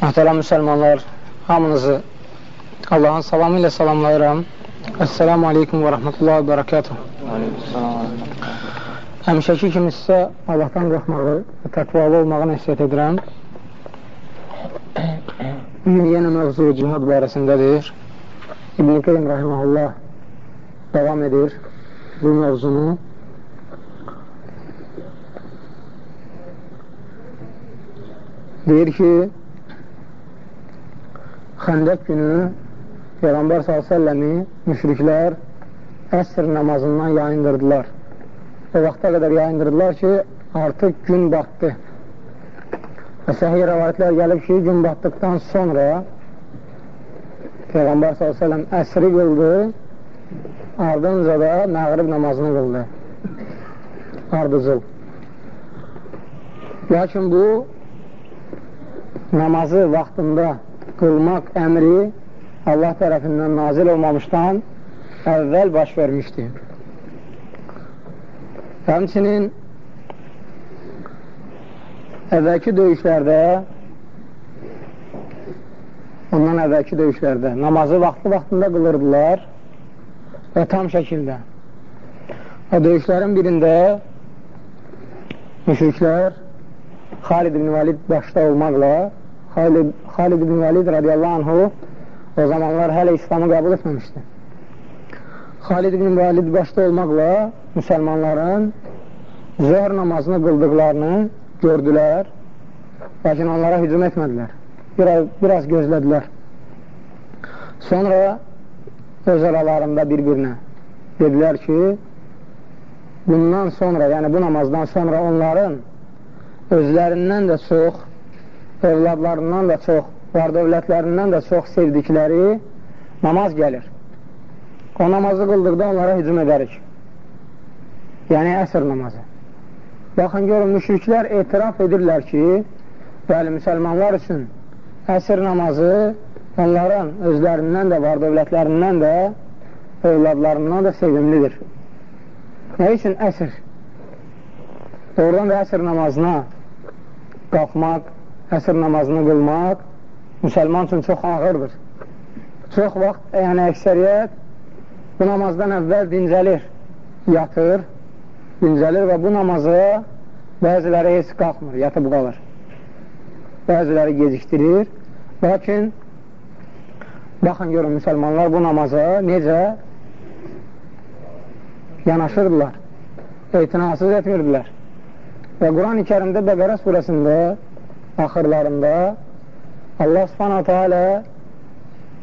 Möhtərəm müsəlmanlar, hamınızı Allahın salamı ilə salamlayıram. Əssalamu aleykum və rəhmətullahi və bərəkatuhu. Həmişəki kimi sizə Allahdan qorxmağı və təqvalı olmağı nəsiyyət edirəm. Bugün yenə mövzu cihad barəsindədir. İbn-i Qeym Rahiməhullah davam edir bu mövzunu. Deyir ki, Xəndək günü Peyğəmbər s.ə.v-i müşriklər əsr namazından yayındırdılar. O vaxta qədər yayındırdılar ki, artıq gün batdı. Və səhiyyə rəvayətlər gəlib ki, gün batdıqdan sonra Peyğəmbər s.ə.v əsri qıldı, ardınca da məğrib namazını qıldı. Ardıcıl. Lakin bu namazı vaxtında qılmaq əmri Allah tərəfindən nazil olmamışdan əvvəl baş vermişdi. Həmçinin əvvəlki döyüşlərdə ondan əvvəlki döyüşlərdə namazı vaxtlı-vaxtında qılırdılar və tam şəkildə. Və döyüşlərin birində müşriklər Xalid ibn Valid başda olmaqla Xalid, Xalid ibn Valid radiyallahu anhu o zamanlar hələ İslamı qəbul etməmişdi. Xalid ibn Valid başda olmaqla müsəlmanların zöhr namazını qıldıqlarını gördülər, lakin onlara hücum etmədilər. Biraz, biraz gözlədilər. Sonra öz aralarında bir-birinə dedilər ki, bundan sonra, yəni bu namazdan sonra onların özlərindən də çox övladlarından da çox, var dövlətlərindən də çox sevdikləri namaz gəlir. O namazı qıldıqda onlara hücum edərik. Yəni, əsr namazı. Baxın, görün, müşriklər etiraf edirlər ki, bəli, müsəlmanlar üçün əsr namazı onların özlərindən də, var dövlətlərindən də, övladlarından da sevimlidir. Nə üçün əsr? Oradan da əsr namazına qalxmaq, əsr namazını qılmaq müsəlman üçün çox ağırdır. Çox vaxt, yəni əksəriyyət bu namazdan əvvəl dincəlir, yatır, dincəlir və bu namazı bəziləri heç qalxmır, yatıb qalır. Bəziləri gecikdirir, lakin baxın görün, müsəlmanlar bu namaza necə yanaşırdılar, etinasız etmirdilər. Və Quran-ı kərimdə Bəqərə surəsində axırlarında Allah subhanahu teala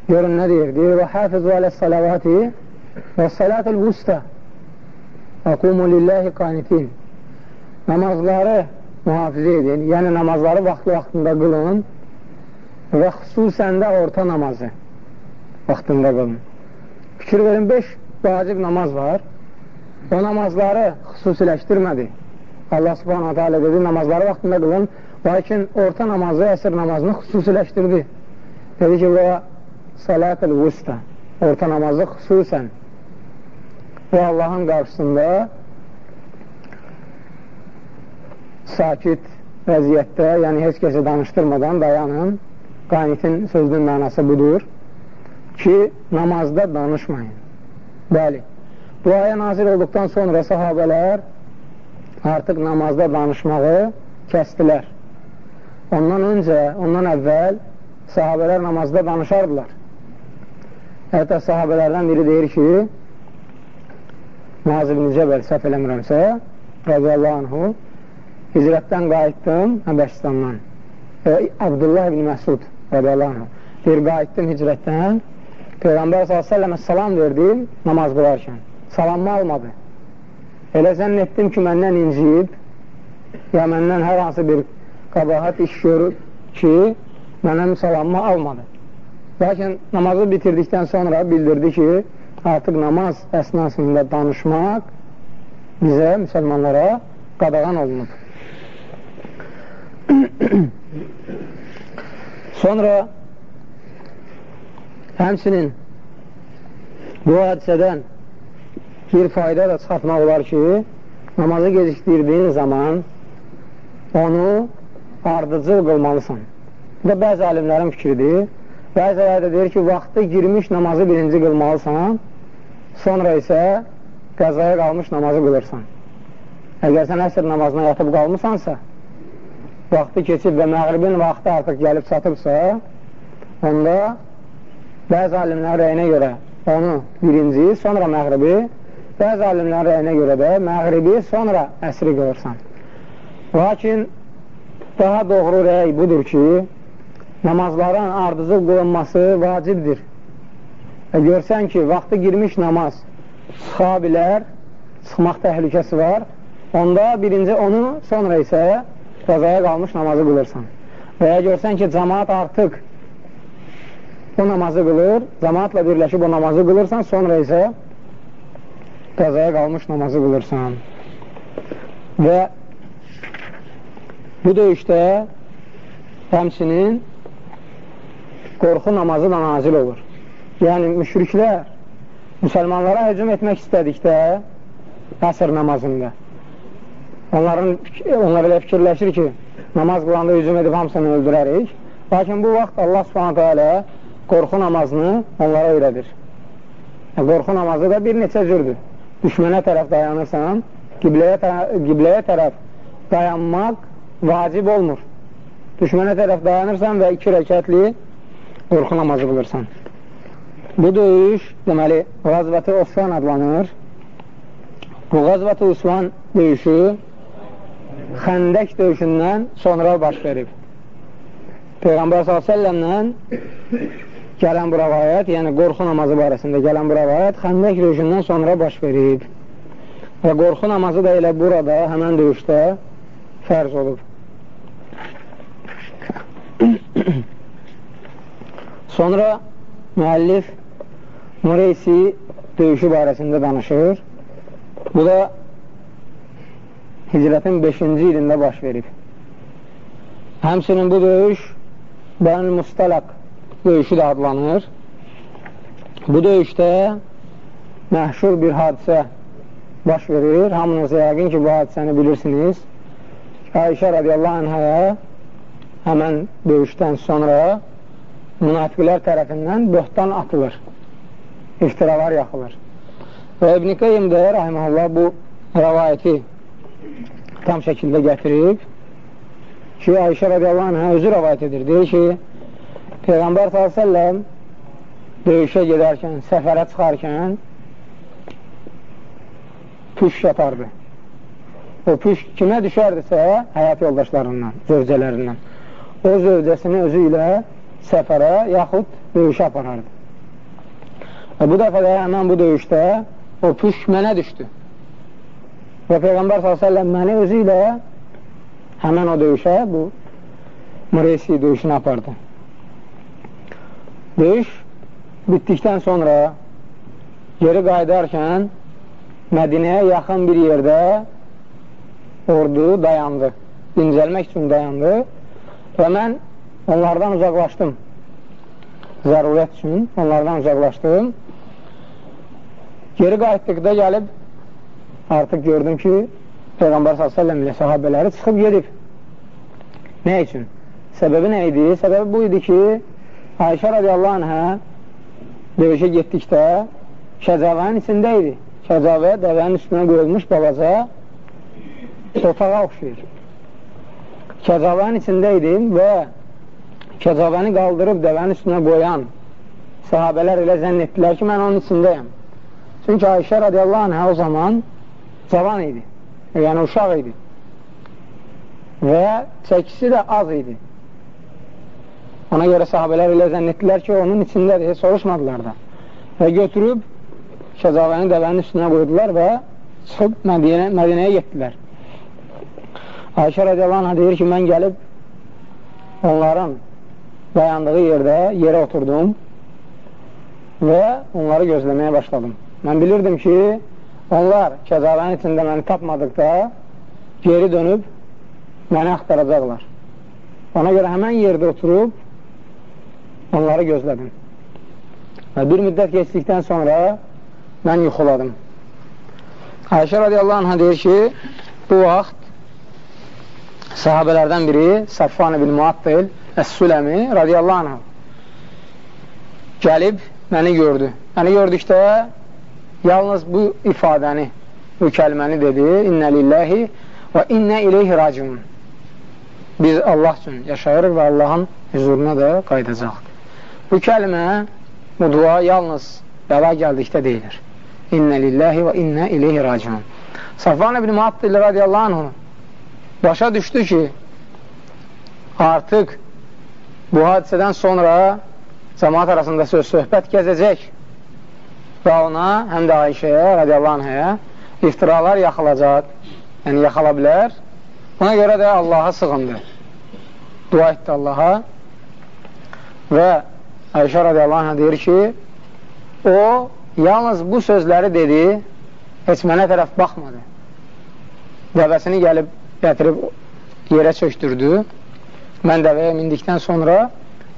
görün nə deyir? Deyir, və hafizu alə salavati və salatul vusta və qumu lillahi qanitin namazları mühafizə edin, yəni namazları vaxtlı-vaxtında qılın və xüsusən də orta namazı vaxtında qılın. Fikir verin, 5 vacib namaz var. O namazları xüsusiləşdirmədi. Allah subhanahu teala dedi, namazları vaxtında qılın Lakin orta namazı, əsr namazını xüsusiləşdirdi. Dedi ki, və salat-ül vusta, orta namazı xüsusən və Allahın qarşısında sakit vəziyyətdə, yəni heç kəsi danışdırmadan dayanın. Qanitin sözünün mənası budur ki, namazda danışmayın. Bəli, bu aya nazil olduqdan sonra sahabələr artıq namazda danışmağı kəstilər. Ondan öncə, ondan əvvəl sahabələr namazda danışardılar. Hətta sahabələrdən biri deyir ki, Nazib ibn Cəbəl səhv eləmirəmsə, radiyallahu anhu, hicrətdən qayıtdım Həbəşistandan. E, Abdullah ibn Məsud radiyallahu anhu, deyir, qayıtdım hicrətdən, Peyğəmbər s.ə.və salam verdim namaz qılarkən. Salamma almadı. Elə zənn etdim ki, məndən inciyib, ya məndən hər hansı bir qabahat iş ki, mənə salamma almadı. Lakin namazı bitirdikdən sonra bildirdi ki, artıq namaz əsnasında danışmaq bizə, müsəlmanlara qadağan olunub. sonra həmsinin bu hadisədən bir fayda da çıxartmaq olar ki, namazı gecikdirdiyin zaman onu ardıcıl qılmalısan. Bu da bəzi alimlərin fikridir. Bəziləri də deyir ki, vaxtı girmiş namazı birinci qılmalısan, sonra isə qəzaya qalmış namazı qılırsan. Əgər sən əsr namazına yatıb qalmısansa, vaxtı keçib və məğribin vaxtı artıq gəlib çatıbsa, onda bəzi alimlərin rəyinə görə onu birinci, sonra məğribi, bəzi alimlərin rəyinə görə də məğribi, sonra əsri qılırsan. Lakin daha doğru rəy budur ki, namazların ardıcıl qoyulması vacibdir. Və görsən ki, vaxtı girmiş namaz çıxa bilər, çıxmaq təhlükəsi var, onda birinci onu, sonra isə qəzaya qalmış namazı qılırsan. Və ya görsən ki, cəmaat artıq o namazı qılır, cəmaatla birləşib o namazı qılırsan, sonra isə qəzaya qalmış namazı qılırsan. Və bu döyüşdə həmsinin qorxu namazı da nazil olur. Yəni, müşriklər müsəlmanlara hücum etmək istədikdə əsr namazında onların, onlar elə fikirləşir ki, namaz qılanda hücum edib hamısını öldürərik. Lakin bu vaxt Allah subhanətə alə qorxu namazını onlara öyrədir. E, qorxu namazı da bir neçə cürdür. Düşmənə tərəf dayanırsan, qibləyə, tərəf, qibləyə tərəf dayanmaq vacib olmur. Düşmənə tərəf dayanırsan və iki rəkətli qorxu namazı qılırsan. Bu döyüş, deməli, Qazvəti Osman adlanır. Bu Qazvəti Osman döyüşü Xəndək döyüşündən sonra baş verib. Peyğəmbər s.ə.vələ gələn bu rəvayət, yəni qorxu namazı barəsində gələn bu rəvayət Xəndək döyüşündən sonra baş verib. Və qorxu namazı da elə burada, həmən döyüşdə fərz olub. Sonra müəllif Mureysi döyüşü barəsində danışır. Bu da hicrətin 5-ci ilində baş verib. Həmsinin bu döyüş Bənil Mustalaq döyüşü də adlanır. Bu döyüşdə məhşur bir hadisə baş verir. Hamınız yəqin ki, bu hadisəni bilirsiniz. Ayşə radiyallahu anhaya həmən döyüşdən sonra münafiqlər tərəfindən böhtan atılır. İftiralar yaxılır. Və İbn-i Qeym də, rahiməhullah, bu rəvayəti tam şəkildə gətirib ki, Ayşə radiyallahu anhə özü rəvayət edir. Deyir ki, Peyğəmbər s.ə.v döyüşə gedərkən, səfərə çıxarkən püş yatardı. O püş kimə düşərdisə, həyat yoldaşlarından, zövcələrindən. O zövcəsini özü ilə səfərə yaxud döyüşə aparardı. Və bu dəfə də həmən bu döyüşdə o püş mənə düşdü. Və Peyğəmbər s.ə.v məni özü ilə həmən o döyüşə, bu Mureysi döyüşünü apardı. Döyüş bitdikdən sonra geri qayıdarkən Mədinəyə yaxın bir yerdə ordu dayandı. Dincəlmək üçün dayandı və mən onlardan uzaqlaşdım. Zərurət üçün onlardan uzaqlaşdım. Geri qayıtdıqda gəlib artıq gördüm ki, Peyğəmbər s.ə.v ilə sahabələri çıxıb gedib. Nə üçün? Səbəbi nə idi? Səbəbi bu idi ki, Ayşə radiyallahu anhə döyüşə getdikdə şəcavənin içində idi. Şəcavə dəvənin üstünə qoyulmuş balaca torpağa oxşayır. Kəcavənin içində idim və kəcavəni qaldırıb dəvənin üstünə qoyan sahabələr elə zənn etdilər ki, mən onun içindəyəm. Çünki Ayşə radiyallahu anhə o zaman cavan idi, yəni uşaq idi və çəkisi də az idi. Ona görə sahabələr elə zənn etdilər ki, onun içindədir, heç soruşmadılar da. Və götürüb şəcavəni dəvənin üstünə qoydular və çıxıb Mədinə, Mədinəyə getdilər. Ayşə radiyallahu anh deyir ki, mən gəlib onların dayandığı yerdə yerə oturdum və onları gözləməyə başladım. Mən bilirdim ki, Onlar kəzabənin içində məni tapmadıqda geri dönüb məni axtaracaqlar. Ona görə həmən yerdə oturub onları gözlədim. Və bir müddət keçdikdən sonra mən yuxuladım. Ayşə radiyallahu anhə deyir ki, bu vaxt sahabələrdən biri Safvan ibn Muattil Əs-Süləmi radiyallahu anh gəlib məni gördü. Məni gördükdə yalnız bu ifadəni, bu kəlməni dedi, innə lilləhi və innə ileyhi raciun. Biz Allah üçün yaşayırıq və Allahın hüzuruna da qaydacaq. Bu kəlmə, bu dua yalnız bəla gəldikdə deyilir. İnnə lilləhi və innə ileyhi raciun. Safvan ibn Muattil radiyallahu anh başa düşdü ki, artıq bu hadisədən sonra cəmaat arasında söz söhbət gəzəcək və ona, həm də Ayşəyə, radiyallahu anhəyə iftiralar yaxılacaq, yəni yaxala bilər. Buna görə də Allaha sığındı. Dua etdi Allaha və Ayşə radiyallahu anhə deyir ki, o yalnız bu sözləri dedi, heç mənə tərəf baxmadı. Dəvəsini gəlib gətirib yerə çöktürdü. Mən dəvəyə mindikdən sonra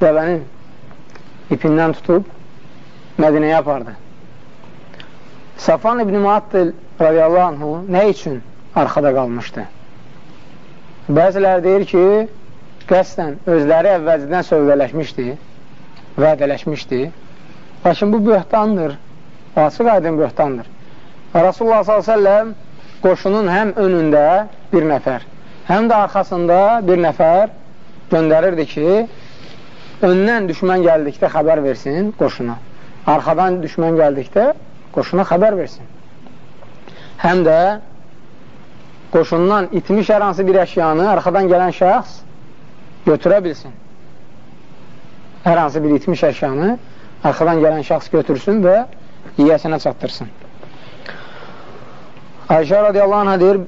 dəvənin ipindən tutub Mədinəyə apardı. Safan ibn Muattil radiyallahu anhu nə üçün arxada qalmışdı? Bəzilər deyir ki, qəsdən özləri əvvəlcədən sövdələşmişdi, vədələşmişdi. Lakin bu böhtandır, açıq aydın böhtandır. Rasulullah s.ə.v qoşunun həm önündə bir nəfər, həm də arxasında bir nəfər göndərirdi ki, öndən düşmən gəldikdə xəbər versin qoşuna. Arxadan düşmən gəldikdə qoşuna xəbər versin. Həm də qoşundan itmiş hər hansı bir əşyanı arxadan gələn şəxs götürə bilsin. Hər hansı bir itmiş əşyanı arxadan gələn şəxs götürsün və yiyəsinə çatdırsın. Ayşə radiyallahu anhə deyir,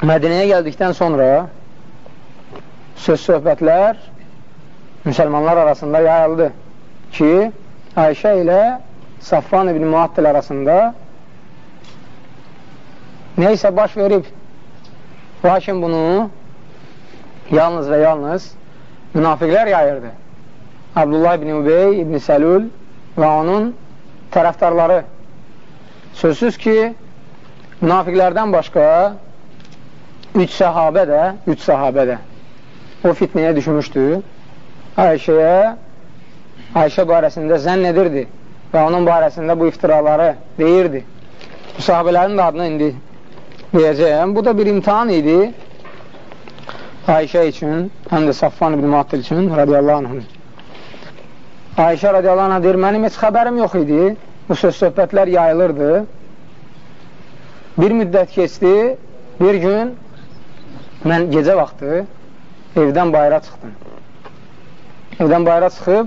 Mədinəyə gəldikdən sonra söz söhbətlər müsəlmanlar arasında yayıldı ki, Ayşə ilə Safvan ibn Muattil arasında neysə baş verib. Lakin bunu yalnız və yalnız münafiqlər yayırdı. Abdullah ibn Ubey, ibn Səlul və onun tərəfdarları. Sözsüz ki, münafiqlərdən başqa üç səhabə də, üç səhabə də o fitnəyə düşmüşdü. Ayşəyə Ayşə barəsində zənn edirdi və onun barəsində bu iftiraları deyirdi. Bu sahabələrin də adını indi deyəcəyəm. Bu da bir imtihan idi Ayşə üçün, həm də Safvan ibn Muattil üçün radiyallahu anh. Ayşə radiyallahu anh deyir, mənim heç xəbərim yox idi. Bu söz söhbətlər yayılırdı. Bir müddət keçdi, bir gün mən gecə vaxtı evdən bayıra çıxdım. Evdən bayıra çıxıb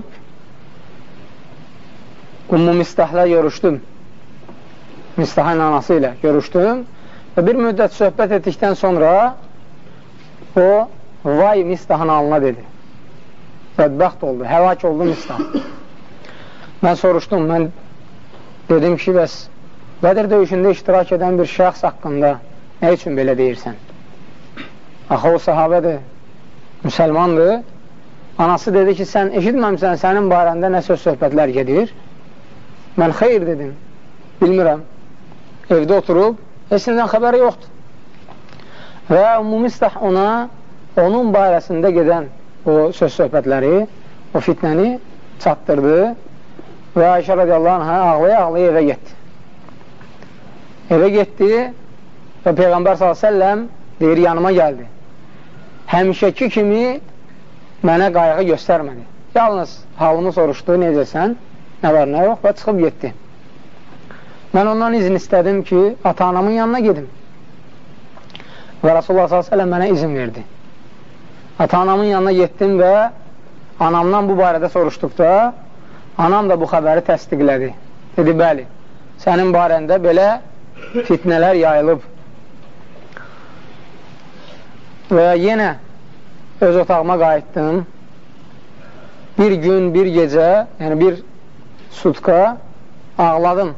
Ummu Mistahla görüşdüm. Mistahın anası ilə görüşdüm və bir müddət söhbət etdikdən sonra o vay Mistahın alına dedi. Bədbəxt oldu, həlak oldu Mistah. Mən soruşdum, mən dedim ki, bəs Bədir döyüşündə iştirak edən bir şəxs haqqında nə üçün belə deyirsən? Axı o sahabədir, müsəlmandır. Anası dedi ki, sən eşitməmsən, sənin barəndə nə söz söhbətlər gedir. Mən xeyr dedim, bilmirəm. Evdə oturub, hesindən xəbəri yoxdur. Və Mumistah ona onun barəsində gedən o söz söhbətləri, o fitnəni çatdırdı və Ayşə radiyallahu anhə ağlaya-ağlaya evə getdi. Evə getdi və Peyğəmbər s.ə.v deyir, yanıma gəldi həmişəki kimi mənə qayğı göstərmədi. Yalnız halımı soruşdu, necəsən, nə var, nə yox və çıxıb getdi. Mən ondan izin istədim ki, ata-anamın yanına gedim. Və Rasulullah s.ə.v mənə izin verdi. Ata-anamın yanına getdim və anamdan bu barədə soruşduqda, anam da bu xəbəri təsdiqlədi. Dedi, bəli, sənin barəndə belə fitnələr yayılıb. Və yenə öz otağıma qayıtdım. Bir gün, bir gecə, yəni bir sutka ağladım.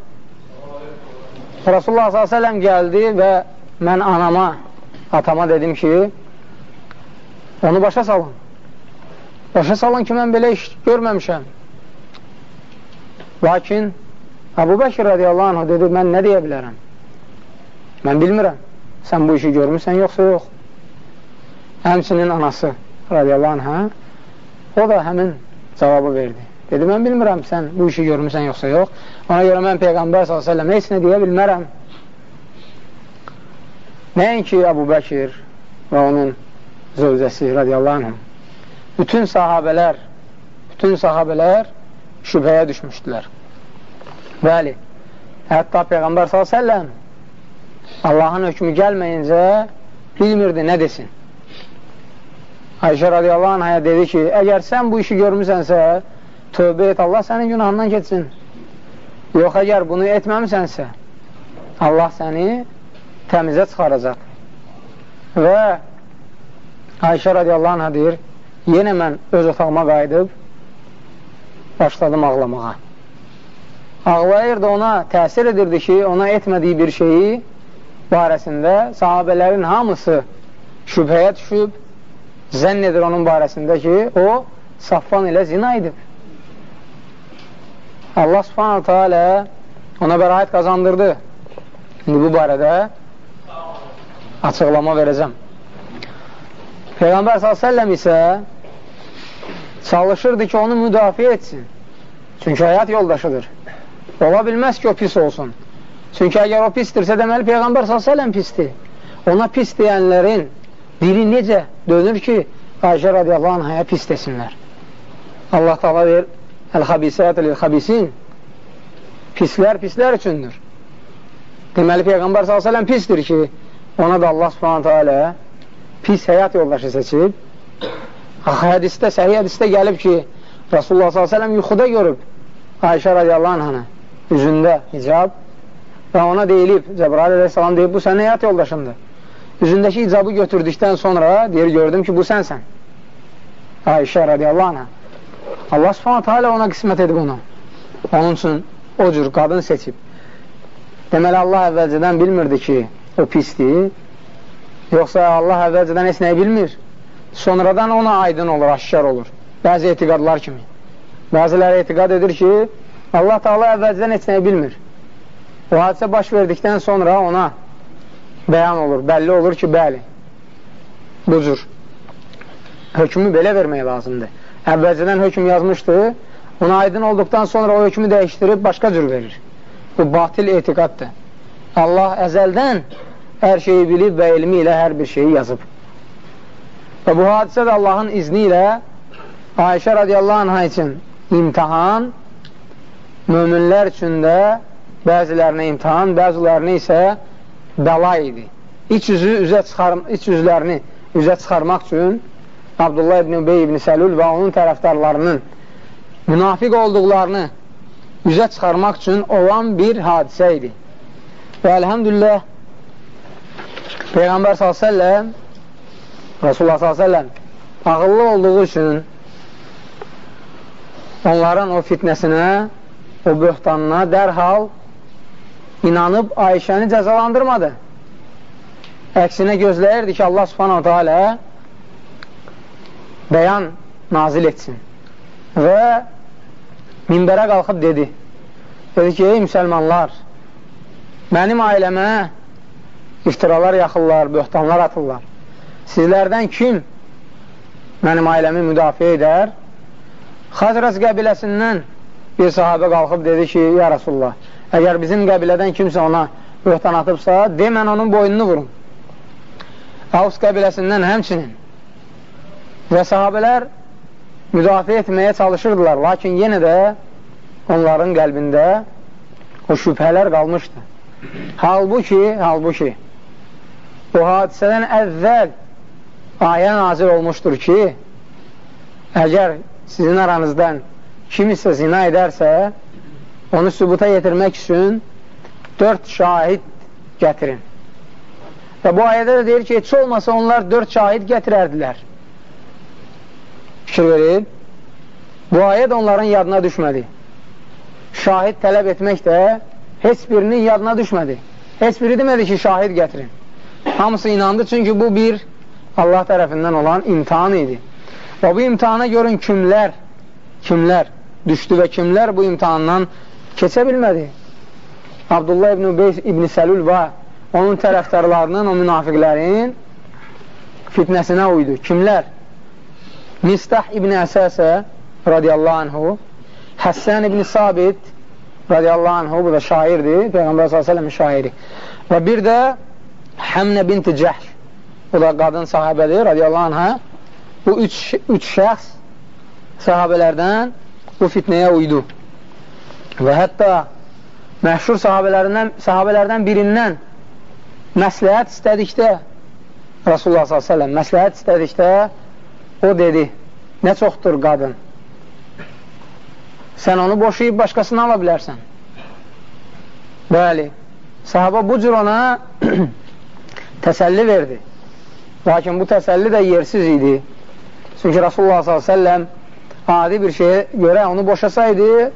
Rasulullah s.ə.v gəldi və mən anama, atama dedim ki, onu başa salın. Başa salın ki, mən belə iş görməmişəm. Lakin Əbu Bəkir radiyallahu anh dedi, mən nə deyə bilərəm? Mən bilmirəm. Sən bu işi görmürsən, yoxsa yox. Həmçinin anası radiyallahu anhə O da həmin cavabı verdi. Dedi, mən bilmirəm sən bu işi görmüsən yoxsa yox. Ona görə mən Peyğəmbər s.ə.v heç nə deyə bilmərəm. Nəinki Əbu Bəkir və onun zövcəsi radiyallahu anh. Bütün sahabələr, bütün sahabələr şübhəyə düşmüşdülər. Bəli, hətta Peyğəmbər s.ə.v Allahın hökmü gəlməyincə bilmirdi nə desin. Ayşə radiyallahu anhaya dedi ki, əgər sən bu işi görmüsənsə, tövbə et, Allah sənin günahından keçsin. Yox, əgər bunu etməmisənsə, Allah səni təmizə çıxaracaq. Və Ayşə radiyallahu anhə deyir, yenə mən öz otağıma qayıdıb, başladım ağlamağa. Ağlayırdı ona, təsir edirdi ki, ona etmədiyi bir şeyi barəsində sahabələrin hamısı şübhəyə düşüb, zənn edir onun barəsində ki, o Safvan ilə zina edib. Allah subhanahu teala ona bəraət qazandırdı. İndi bu barədə açıqlama verəcəm. Peyğəmbər s.ə.v isə çalışırdı ki, onu müdafiə etsin. Çünki həyat yoldaşıdır. Ola bilməz ki, o pis olsun. Çünki əgər o pisdirsə, deməli Peyğəmbər s.ə.v pisdir. Ona pis deyənlərin dili necə dönür ki, Ayşə radiyallahu anhaya pis desinlər. Allah tala deyir, Əl-xabisət əl-xabisin Pislər pislər üçündür. Deməli, Peyğəmbər s.ə.v pisdir ki, ona da Allah s.ə.v pis həyat yoldaşı seçib. Hədistə, səhiyyə hədistə gəlib ki, Rasulullah s.ə.v yuxuda görüb Ayşə radiyallahu anhana üzündə hicab və ona deyilib, Cəbrail ə.səlam deyib, bu sənin həyat yoldaşındır. Üzündəki icabı götürdükdən sonra deyir, gördüm ki, bu sənsən. Ayşə radiyallahu anhə. Allah subhanətə alə ona qismət edib onu. Onun üçün o cür qadın seçib. Deməli, Allah əvvəlcədən bilmirdi ki, o pisdir. Yoxsa Allah əvvəlcədən heç nəyi bilmir. Sonradan ona aydın olur, aşkar olur. Bəzi etiqadlar kimi. Bəziləri etiqad edir ki, Allah Taala əvvəlcədən heç nəyi bilmir. O hadisə baş verdikdən sonra ona bəyan olur, bəlli olur ki, bəli, bu cür hökmü belə vermək lazımdır. Əvvəlcədən hökm yazmışdı, ona aydın olduqdan sonra o hökmü dəyişdirib başqa cür verir. Bu batil etiqaddır. Allah əzəldən hər şeyi bilib və elmi ilə hər bir şeyi yazıb. Və bu hadisə də Allahın izni ilə Ayşə radiyallahu anh üçün imtihan, möminlər üçün də bəzilərinə imtihan, bəzilərinə isə bəla idi. İç üzü üzə çıxar, iç üzlərini üzə çıxarmaq üçün Abdullah ibn Ubey ibn Səlül və onun tərəfdarlarının münafiq olduqlarını üzə çıxarmaq üçün olan bir hadisə idi. Və əlhəmdülillah Peyğəmbər s.ə.v Rasulullah s.ə.v ağıllı olduğu üçün onların o fitnəsinə, o böhtanına dərhal inanıb Ayşəni cəzalandırmadı. Əksinə gözləyirdi ki, Allah subhanahu teala bəyan nazil etsin. Və minbərə qalxıb dedi. Dedi ki, ey müsəlmanlar, mənim ailəmə iftiralar yaxırlar, böhtanlar atırlar. Sizlərdən kim mənim ailəmi müdafiə edər? Xazrəz qəbiləsindən bir sahabə qalxıb dedi ki, ya Rasulullah, Əgər bizim qəbilədən kimsə ona böhtan atıbsa, demən onun boynunu vurun. Avs qəbiləsindən həmçinin və sahabələr müdafiə etməyə çalışırdılar, lakin yenə də onların qəlbində o şübhələr qalmışdı. Halbuki, halbuki o hadisədən əvvəl ayə nazir olmuşdur ki, əgər sizin aranızdan kimisə zina edərsə, onu sübuta yetirmək üçün dörd şahid gətirin. Və bu ayədə də deyir ki, heç olmasa onlar dörd şahid gətirərdilər. Fikir verin. Bu ayə onların yadına düşmədi. Şahid tələb etmək də heç birinin yadına düşmədi. Heç biri demədi ki, şahid gətirin. Hamısı inandı, çünki bu bir Allah tərəfindən olan imtihan idi. Və bu imtihana görün kimlər, kimlər düşdü və kimlər bu imtihandan keçə bilmədi. Abdullah ibn Ubeys ibn Səlül və onun tərəfdarlarının, o münafiqlərin fitnəsinə uydu. Kimlər? Mistah ibn Əsəsə radiyallahu anhu, Həssən ibn Sabit radiyallahu anhu, bu da şairdir, Peyğəmbər s.ə.v şairi. Və bir də Həmnə binti Cəhş, bu da qadın sahabədir, radiyallahu anhə. Bu üç, üç şəxs sahabələrdən bu fitnəyə uydu. Və hətta məşhur sahabələrdən, sahabələrdən birindən məsləhət istədikdə Rasulullah s.ə.v məsləhət istədikdə o dedi, nə çoxdur qadın. Sən onu boşayıb başqasını ala bilərsən. Bəli sahaba bu cür ona təsəlli verdi. Lakin bu təsəlli də yersiz idi. Çünki Rasulullah s.ə.v adi bir şeyə görə onu boşasaydı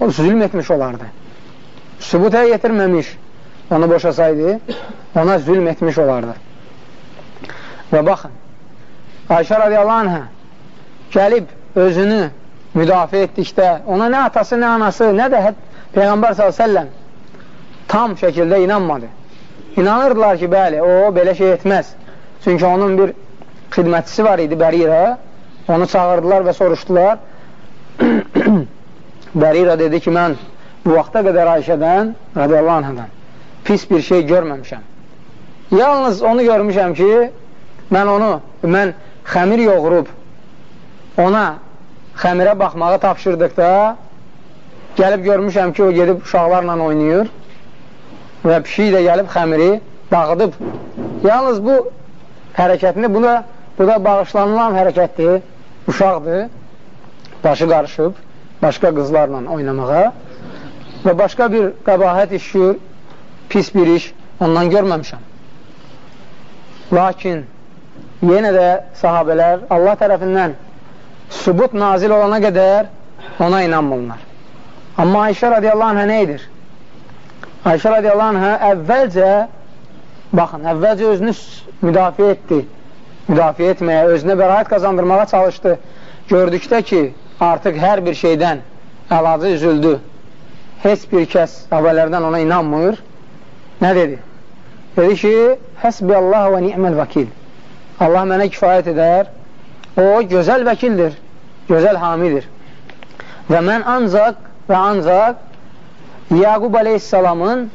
o zülm etmiş olardı sübuta yetirməmiş onu boşasaydı ona zülm etmiş olardı və baxın Ayşə radiyallahu anhə gəlib özünü müdafiə etdikdə ona nə atası, nə anası, nə də Peyğəmbər s.ə.v tam şəkildə inanmadı. İnanırdılar ki, bəli, o belə şey etməz. Çünki onun bir xidmətçisi var idi, Bərira. Onu çağırdılar və soruşdular. Bərira dedi ki, mən bu vaxta qədər Ayşədən, radiyallahu anhədən, pis bir şey görməmişəm. Yalnız onu görmüşəm ki, mən onu, mən xəmir yoğurub ona xəmirə baxmağı tapşırdıqda gəlib görmüşəm ki, o gedib uşaqlarla oynayır və pişik də gəlib xəmiri dağıdıb. Yalnız bu hərəkətini, bu da, bu da bağışlanılan hərəkətdir, uşaqdır, başı qarışıb başqa qızlarla oynamağa və başqa bir qəbahət işləyir, pis bir iş ondan görməmişəm. Lakin yenə də sahabələr Allah tərəfindən sübut nazil olana qədər ona inanmırlar. Amma Ayşə radiyallahu anhə nə edir? Ayşə radiyallahu anhə əvvəlcə baxın, əvvəlcə özünü müdafiə etdi. Müdafiə etməyə, özünə bəraət qazandırmağa çalışdı. Gördükdə ki, artıq hər bir şeydən əlacı üzüldü. Heç bir kəs əvvəllərdən ona inanmır. Nə dedi? Dedi ki, həsbi Allah və ni'məl vəkil. Allah mənə kifayət edər, o gözəl vəkildir, gözəl hamidir. Və mən ancaq və ancaq Yaqub aleyhissalamın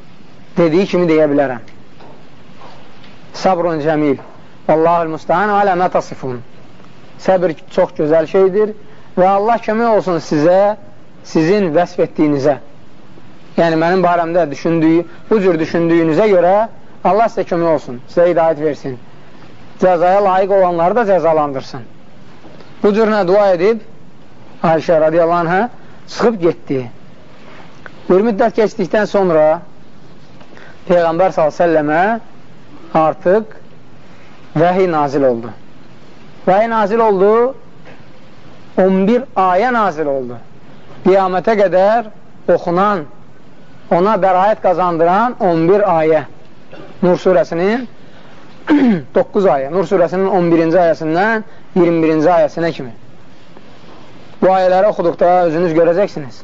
dediyi kimi deyə bilərəm. Sabrun cəmil. Allahul müstəhan alə mə tasifun. Səbir çox gözəl şeydir və Allah kömək olsun sizə, sizin vəsf etdiyinizə. Yəni, mənim barəmdə düşündüyü, bu cür düşündüyünüzə görə Allah sizə kömək olsun, sizə hidayət versin cəzaya layiq olanları da cəzalandırsın. Bu cürünə dua edib Ayşə radiyallahu anhə çıxıb getdi. Bir müddət keçdikdən sonra Peyğəmbər s.ə.və artıq vəhiy nazil oldu. Vəhiy nazil oldu, 11 ayə nazil oldu. Qiyamətə qədər oxunan, ona bəraət qazandıran 11 ayə. Nur surəsinin 9 ayə. Nur surəsinin 11-ci ayəsindən 21-ci ayəsinə kimi. Bu ayələri oxuduqda özünüz görəcəksiniz.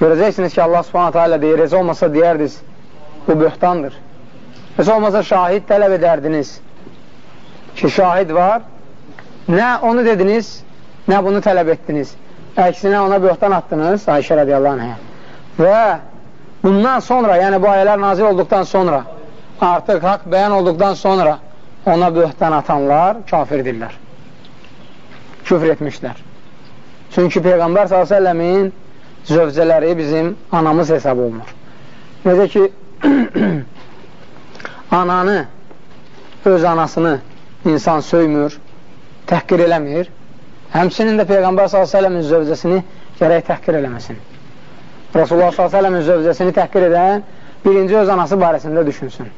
Görəcəksiniz ki, Allah subhanətə alə deyir, heç olmasa deyərdiniz, bu böhtandır. Heç olmasa şahid tələb edərdiniz ki, şahid var. Nə onu dediniz, nə bunu tələb etdiniz. Əksinə ona böhtan attınız, Ayşə radiyallahu anhə. Və bundan sonra, yəni bu ayələr nazil olduqdan sonra artıq haqq bəyan olduqdan sonra ona böhtan atanlar kafirdirlər. Küfr etmişlər. Çünki Peyğəmbər s.ə.v-in zövcələri bizim anamız hesab olunur. Necə ki, ananı, öz anasını insan söymür, təhqir eləmir, həmsinin də Peyğəmbər s.ə.v-in zövcəsini gərək təhqir eləməsin. Rasulullah s.ə.v-in zövcəsini təhqir edən birinci öz anası barəsində düşünsün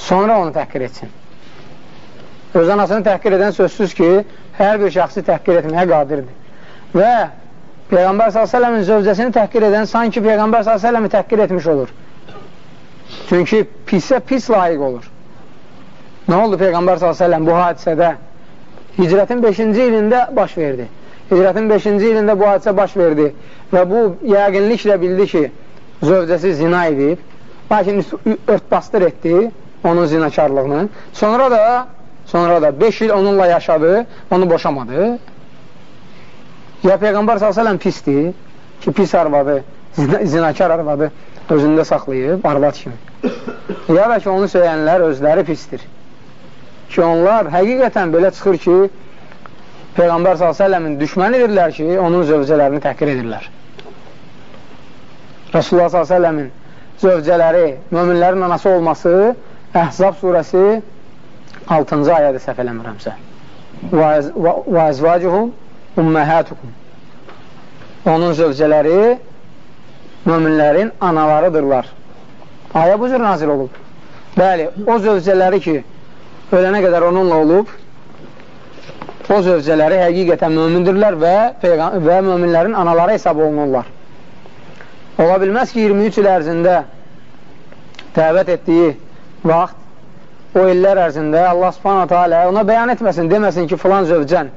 sonra onu təhqir etsin. Öz anasını təhqir edən sözsüz ki, hər bir şəxsi təhqir etməyə qadirdir. Və Peyğəmbər s.ə.v-in zövcəsini təhqir edən sanki Peyğəmbər s.ə.v-i təhqir etmiş olur. Çünki pisə pis layiq olur. Nə oldu Peyğəmbər s.ə.v bu hadisədə? Hicrətin 5-ci ilində baş verdi. Hicrətin 5-ci ilində bu hadisə baş verdi və bu yəqinliklə bildi ki, zövcəsi zina edib, lakin örtbastır etdi onun zinakarlığını. Sonra da sonra da 5 il onunla yaşadı, onu boşamadı. Ya Peyğəmbər s.ə.v pisdir, ki, pis arvadı, zinakar arvadı özündə saxlayıb, arvad kimi. Ya da ki, onu söyləyənlər özləri pisdir. Ki, onlar həqiqətən belə çıxır ki, Peyğəmbər s.ə.v-in düşmənidirlər ki, onun zövcələrini təhqir edirlər. Rasulullah s.ə.v-in zövcələri, möminlərin anası olması Əhzab surəsi 6-cı ayədə səhv eləmirəmsə. Və əzvacuhum ümməhətukum. Onun zövcələri möminlərin analarıdırlar. Ayə bu cür nazil olub. Bəli, o zövcələri ki, ölənə qədər onunla olub, o zövcələri həqiqətən mömindirlər və, və möminlərin anaları hesab olunurlar. Ola bilməz ki, 23 il ərzində dəvət etdiyi vaxt o illər ərzində Allah subhanətə alə ona bəyan etməsin, deməsin ki, filan zövcən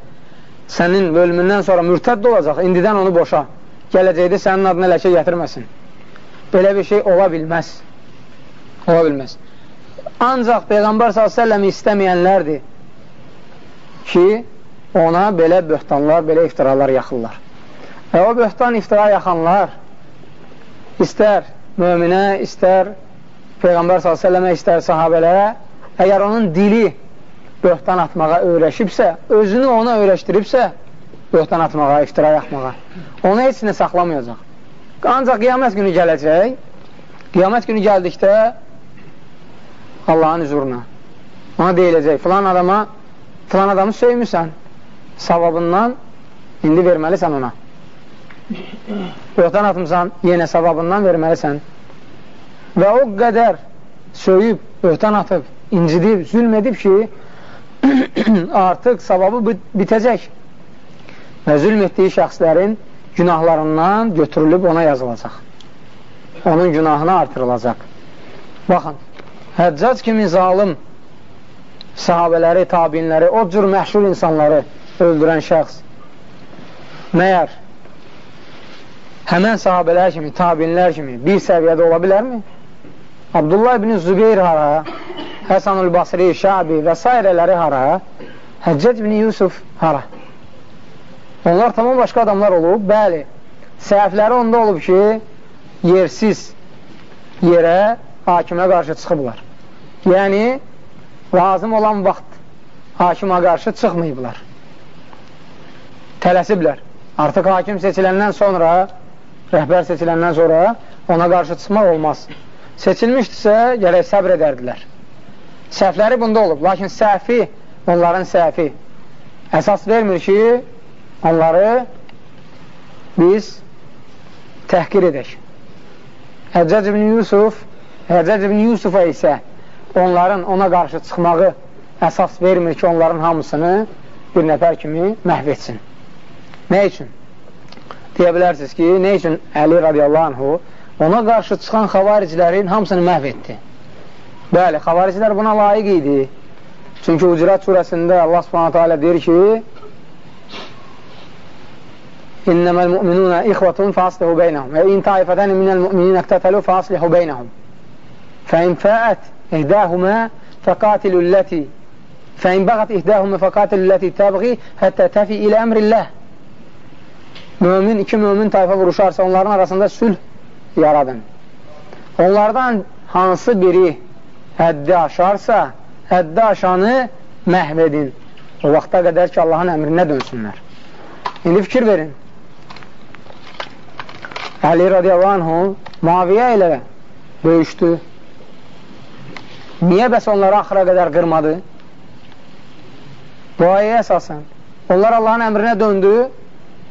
sənin ölümündən sonra mürtədd olacaq, indidən onu boşa, gələcəkdə sənin adına ləkə gətirməsin. Belə bir şey ola bilməz. Ola bilməz. Ancaq Peyğəmbər s.ə.v istəməyənlərdir ki, ona belə böhtanlar, belə iftiralar yaxırlar. Və o böhtan iftira yaxanlar istər möminə, istər Peyğəmbər s.ə.və istər sahabələrə, əgər onun dili böhtan atmağa öyrəşibsə, özünü ona öyrəşdiribsə, böhtan atmağa, iftira yaxmağa, onu heç nə saxlamayacaq. Ancaq qiyamət günü gələcək, qiyamət günü gəldikdə Allahın hüzuruna ona deyiləcək, filan adama filan adamı söymüsən, savabından indi verməlisən ona. Böhtan atmısan, yenə savabından verməlisən və o qədər söyüb, öhtən atıb, incidib, zülm edib ki, artıq savabı bitəcək və zülm etdiyi şəxslərin günahlarından götürülüb ona yazılacaq. Onun günahına artırılacaq. Baxın, Həccac kimi zalim sahabələri, tabinləri, o cür məhşur insanları öldürən şəxs məyər həmən sahabələr kimi, tabinlər kimi bir səviyyədə ola bilərmi? Abdullah ibn Zübeyir hara, Həsanul Basri, Şabi və s. hara, Həccac ibn Yusuf hara. Onlar tamam başqa adamlar olub, bəli, səhvləri onda olub ki, yersiz yerə hakimə qarşı çıxıblar. Yəni, lazım olan vaxt hakimə qarşı çıxmayıblar. Tələsiblər. Artıq hakim seçiləndən sonra, rəhbər seçiləndən sonra ona qarşı çıxmaq olmaz seçilmişdirsə, gərək səbr edərdilər. Səhvləri bunda olub, lakin səhvi, onların səhvi əsas vermir ki, onları biz təhqir edək. Həccac ibn Yusuf, Həccac ibn Yusufa isə onların ona qarşı çıxmağı əsas vermir ki, onların hamısını bir nəfər kimi məhv etsin. Nə üçün? Deyə bilərsiniz ki, nə üçün Əli radiyallahu anhu ona qarşı çıxan xavaricilərin hamısını məhv etdi. Bəli, xavaricilər buna layiq idi. Çünki Ucurat surəsində Allah subhanətə alə deyir ki, İnnəməl müminunə ixvatun faslihu beynəhum və in taifətəni minəl müminin əqtətəlu faslihu beynəhum fəin fəət ihdəhumə fəqatilu ləti fəin bəğət ihdəhumə fəqatilu ləti təbği həttə təfi ilə əmrilləh Mömin, iki mömin tayfa vuruşarsa onların arasında sülh yaradın. Onlardan hansı biri həddi aşarsa, həddi aşanı məhv edin. O vaxta qədər ki, Allahın əmrinə dönsünlər. İndi fikir verin. Əli radiyallahu anhu Muaviyyə ilə döyüşdü. Niyə bəs onları axıra qədər qırmadı? Bu ayəyə əsasən. Onlar Allahın əmrinə döndü,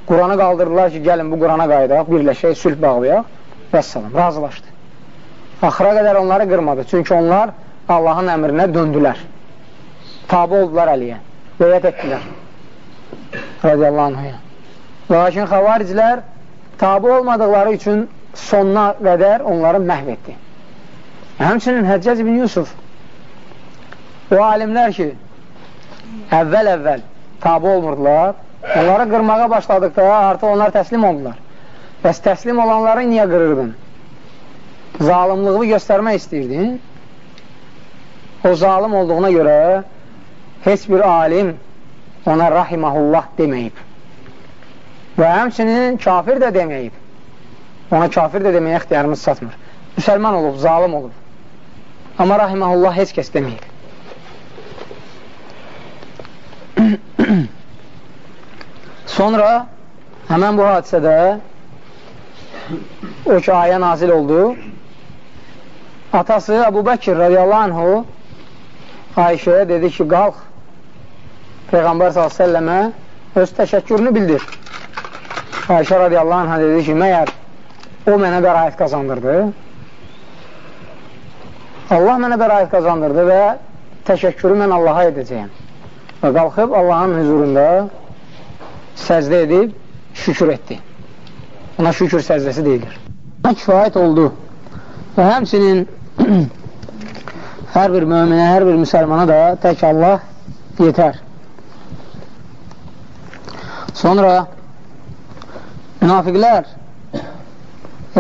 Quranı qaldırdılar ki, gəlin bu Qurana qayıdaq, birləşək, sülh bağlayaq. Vəssalam, razılaşdı. Axıra qədər onları qırmadı. Çünki onlar Allahın əmrinə döndülər. Tabi oldular Əliyə. Beyət etdilər. Radiyallahu anhuya. Lakin xavariclər tabi olmadıqları üçün sonuna qədər onları məhv etdi. Həmçinin Həccac ibn Yusuf o alimlər ki, əvvəl-əvvəl tabi olmurdular, onları qırmağa başladıqda artıq onlar təslim oldular. Bəs təslim olanları niyə qırırdın? Zalimlığını göstərmək istəyirdin. O zalim olduğuna görə heç bir alim ona rahiməhullah deməyib. Və həmçinin kafir də deməyib. Ona kafir də deməyə ixtiyarımız çatmır. Müsəlman olub, zalim olub. Amma rahiməhullah heç kəs deməyib. Sonra həmən bu hadisədə o ki, ayə nazil oldu. Atası Əbu Bəkir radiyallahu anhu Ayşəyə dedi ki, qalx Peyğəmbər s.ə.və öz təşəkkürünü bildir. Ayşə radiyallahu anhə dedi ki, məyər o mənə bəraət qazandırdı. Allah mənə bəraət qazandırdı və təşəkkürü mən Allaha edəcəyəm. Və qalxıb Allahın huzurunda səcdə edib şükür etdi. Ona şükür səcdəsi deyilir. Kifayət oldu. Və həmçinin hər bir möminə, hər bir müsəlmana da tək Allah yetər. Sonra münafiqlər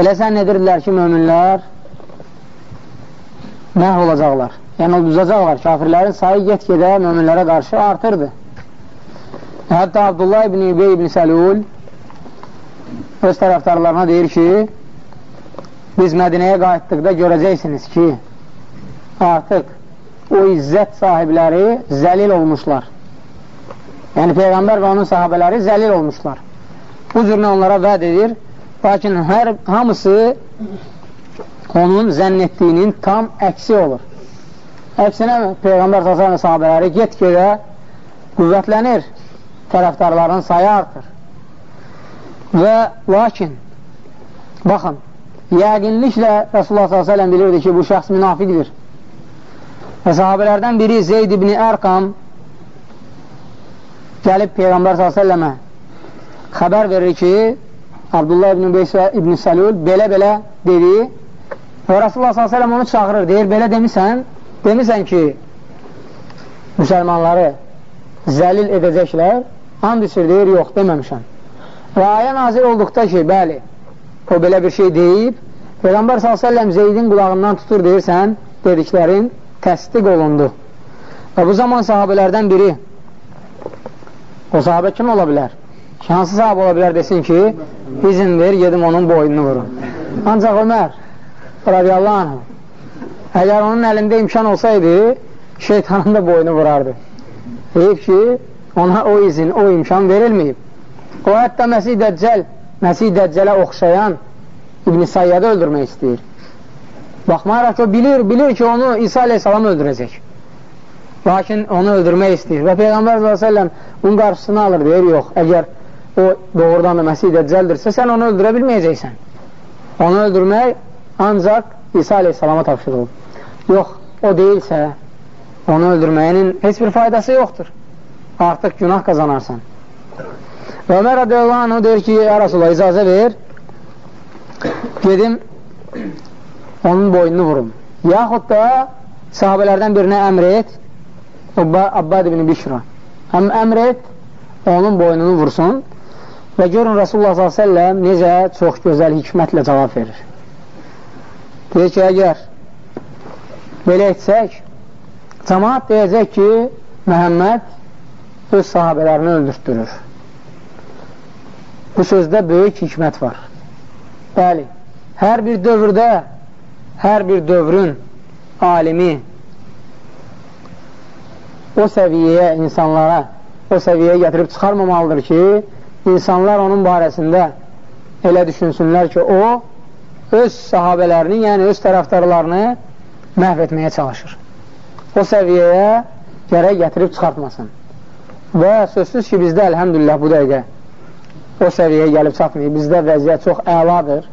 elə sən edirlər ki, möminlər məhv olacaqlar. Yəni, uduzacaqlar. Kafirlərin sayı get-gedə möminlərə qarşı artırdı. Hətta Abdullah ibn İbey ibn Səlul öz tərəfdarlarına deyir ki, biz Mədinəyə qayıtdıqda görəcəksiniz ki, artıq o izzət sahibləri zəlil olmuşlar. Yəni, Peyğəmbər və onun sahabələri zəlil olmuşlar. Bu cürünə onlara vəd edir, lakin hər, hamısı onun zənn etdiyinin tam əksi olur. Əksinə, Peyğəmbər və sahabələri get-gedə qüvvətlənir, tərəfdarların sayı artır. Və lakin, baxın, yəqinliklə Rasulullah s.ə.v bilirdi ki, bu şəxs münafiqdir. Və sahabələrdən biri Zeyd ibn Ərqam gəlib Peyğəmbər s.ə.və xəbər verir ki, Abdullah ibn, ibn Səlul belə-belə dedi və Rasulullah s.ə.v onu çağırır, deyir, belə demisən, demisən ki, müsəlmanları zəlil edəcəklər, and içir, deyir, yox, deməmişəm. Və ayə nazir olduqda ki, bəli, o belə bir şey deyib, Peyğəmbər s.ə.v Zeydin qulağından tutur, deyirsən, dediklərin təsdiq olundu. Və bu zaman sahabələrdən biri, o sahabə kim ola bilər? Hansı sahabə ola bilər desin ki, izin ver, gedim onun boynunu vurun. Ancaq Ömər, radiyallahu anh, əgər onun əlində imkan olsaydı, şeytanın da boynu vurardı. Deyib ki, ona o izin, o imkan verilməyib. O hətta Məsih Dəccəl, Məsih Dəccələ oxşayan İbn-i Sayyadı öldürmək istəyir. Baxmayaraq ki, o bilir, bilir ki, onu İsa aleyhissalam öldürəcək. Lakin onu öldürmək istəyir. Və Peyğəmbər s.ə.v bunun qarşısını alır, deyir, yox, əgər o doğrudan da Məsih Dəccəldirsə, sən onu öldürə bilməyəcəksən. Onu öldürmək ancaq İsa aleyhissalama tapşırılır. Yox, o deyilsə, onu öldürməyinin heç bir faydası yoxdur. Artıq günah qazanarsan. Və Ömər radiyallahu anh deyir ki, ya Rasulullah, icazə ver, gedim, onun boynunu vurum. Yaxud da sahabələrdən birinə əmr et, Abbad ibn Bişra. Həm əmr et, onun boynunu vursun və görün Rasulullah s.ə.v necə çox gözəl hikmətlə cavab verir. Deyir ki, əgər belə etsək, cəmaat deyəcək ki, Məhəmməd öz sahabələrini öldürtdürür. Bu sözdə böyük hikmət var. Bəli, hər bir dövrdə, hər bir dövrün alimi o səviyyəyə, insanlara o səviyyəyə gətirib çıxarmamalıdır ki, insanlar onun barəsində elə düşünsünlər ki, o öz sahabələrini, yəni öz tərəfdarlarını məhv etməyə çalışır. O səviyyəyə gərək gətirib çıxartmasın. Və sözsüz ki, bizdə əlhəmdülillah bu dəqiqə o səviyyəyə gəlib çatmayıb. Bizdə vəziyyət çox əladır.